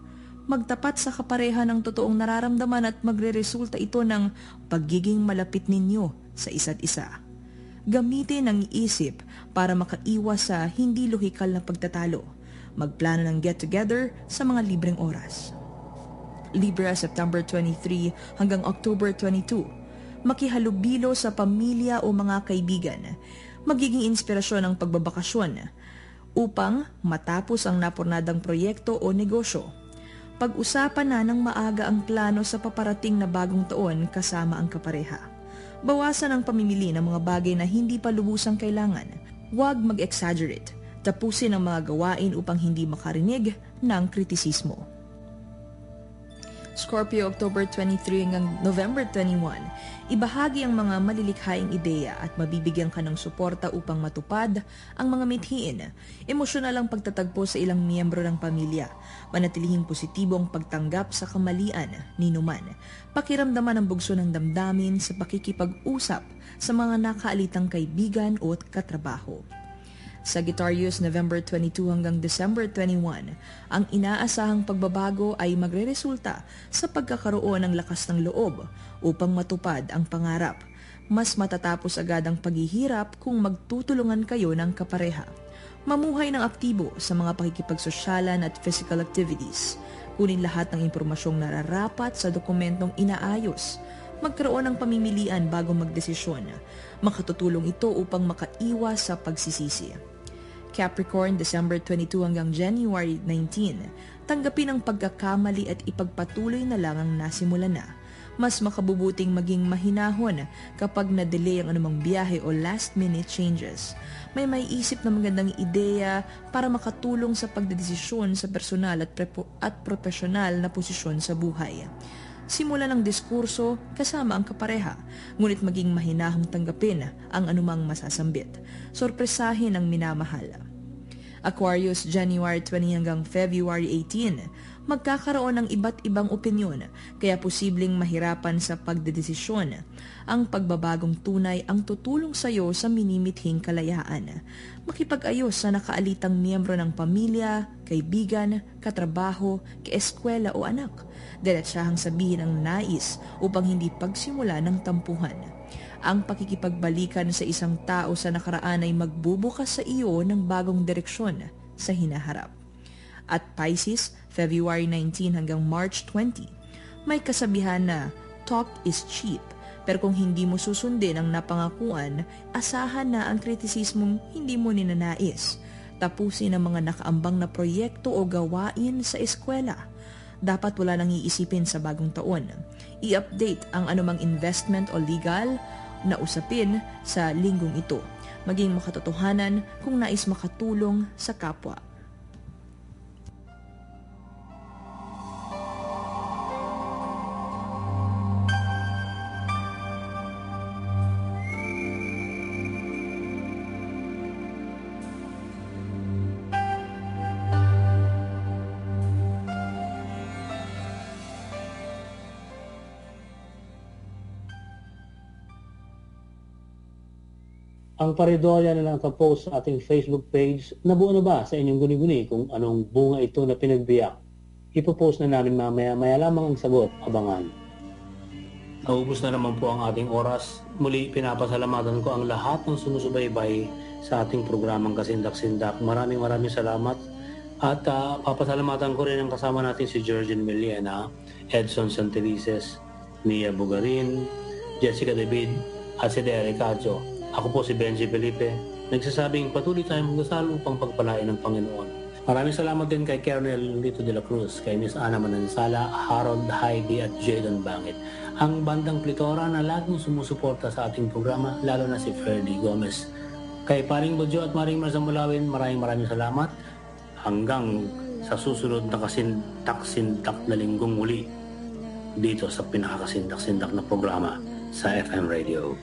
Magtapat sa kapareha ng totoong nararamdaman at magre-resulta ito ng pagiging malapit ninyo sa isa't isa. Gamitin ang isip para makaiwas sa hindi lohikal na pagtatalo. Magplano ng get-together sa mga libreng oras. Libra September 23 hanggang October 22. Makihalubilo sa pamilya o mga kaibigan. Magiging inspirasyon ang pagbabakasyon upang matapos ang napurnadang proyekto o negosyo. Pag-usapan na ng maaga ang plano sa paparating na bagong taon kasama ang kapareha. Bawasan ang pamimili ng mga bagay na hindi pa lubusang kailangan. Huwag mag-exaggerate. Tapusin ang mga gawain upang hindi makarinig ng kritisismo. Scorpio, October 23 hanggang November 21, ibahagi ang mga malilikhaing ideya at mabibigyan ka ng suporta upang matupad ang mga mithiin. Emosyonal ang pagtatagpo sa ilang miyembro ng pamilya. Manatilihing positibo ang pagtanggap sa kamalian ni Numan. Pakiramdaman ang bugso ng damdamin sa pakikipag-usap sa mga nakaalitang kaibigan o katrabaho. Sagittarius November 22 hanggang December 21, ang inaasahang pagbabago ay magreresulta sa pagkakaroon ng lakas ng loob upang matupad ang pangarap. Mas matatapos agad ang paghihirap kung magtutulungan kayo ng kapareha. Mamuhay ng aktibo sa mga pakikipagsosyalan at physical activities. Kunin lahat ng impormasyong nararapat sa dokumentong inaayos magkaroon ng pamimilian bago magdesisyon. Makatutulong ito upang makaiwas sa pagsisisi. Capricorn, December 22 hanggang January 19, tanggapin ang pagkakamali at ipagpatuloy na lang ang nasimulan na. Mas makabubuting maging mahinahon kapag na-delay ang anumang biyahe o last-minute changes. May may isip na magandang ideya para makatulong sa pagdedesisyon sa personal at, at profesional na posisyon sa buhay simula ng diskurso kasama ang kapareha, ngunit maging mahinahong tanggapin ang anumang masasambit. Sorpresahin ang minamahal. Aquarius, January 20 hanggang February 18, magkakaroon ng iba't ibang opinyon kaya posibleng mahirapan sa pagdedesisyon. Ang pagbabagong tunay ang tutulong sa iyo sa minimithing kalayaan. Makipag-ayos sa nakaalitang miyembro ng pamilya, kaibigan, katrabaho, kaeskwela o anak. Diretsahang sabihin ang nais upang hindi pagsimula ng tampuhan ang pakikipagbalikan sa isang tao sa nakaraan ay magbubukas sa iyo ng bagong direksyon sa hinaharap. At Pisces, February 19 hanggang March 20, may kasabihan na talk is cheap pero kung hindi mo susundin ang napangakuan, asahan na ang kritisismong hindi mo ninanais. Tapusin ang mga nakaambang na proyekto o gawain sa eskwela. Dapat wala nang iisipin sa bagong taon. I-update ang anumang investment o legal na usapin sa linggong ito, maging makatotohanan kung nais makatulong sa kapwa. Ang paridorya na lang post sa ating Facebook page. Nabuo na ba sa inyong guni-guni kung anong bunga ito na pinagbiyak? Ipopost na namin mamaya, maya lamang ang sagot, abangan. Naubos na naman po ang ating oras. Muli pinapasalamatan ko ang lahat ng sumusubaybay sa ating programang Kasindak-Sindak. Maraming maraming salamat. At ah, papasalamatan ko rin ang kasama natin si Georgian Miliana, Edson Santelices, Mia Bugarin, Jessica David, at si Derek Adjo. Ako po si Benji Felipe, nagsasabing patuloy tayong magdasal upang pagpalain ng Panginoon. Maraming salamat din kay Colonel Lito de la Cruz, kay Miss Ana Manansala, Harold Heidi at Jadon Bangit. Ang bandang Plitora na laging sumusuporta sa ating programa, lalo na si Ferdy Gomez. Kay Paring Bodjo at Maring Marzamulawin, maraming maraming salamat. Hanggang sa susunod na kasintak-sintak na linggong muli dito sa pinakakasindak-sindak na programa sa FM Radio.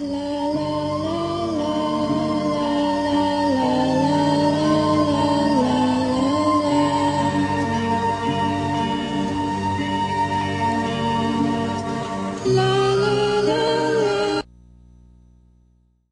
la la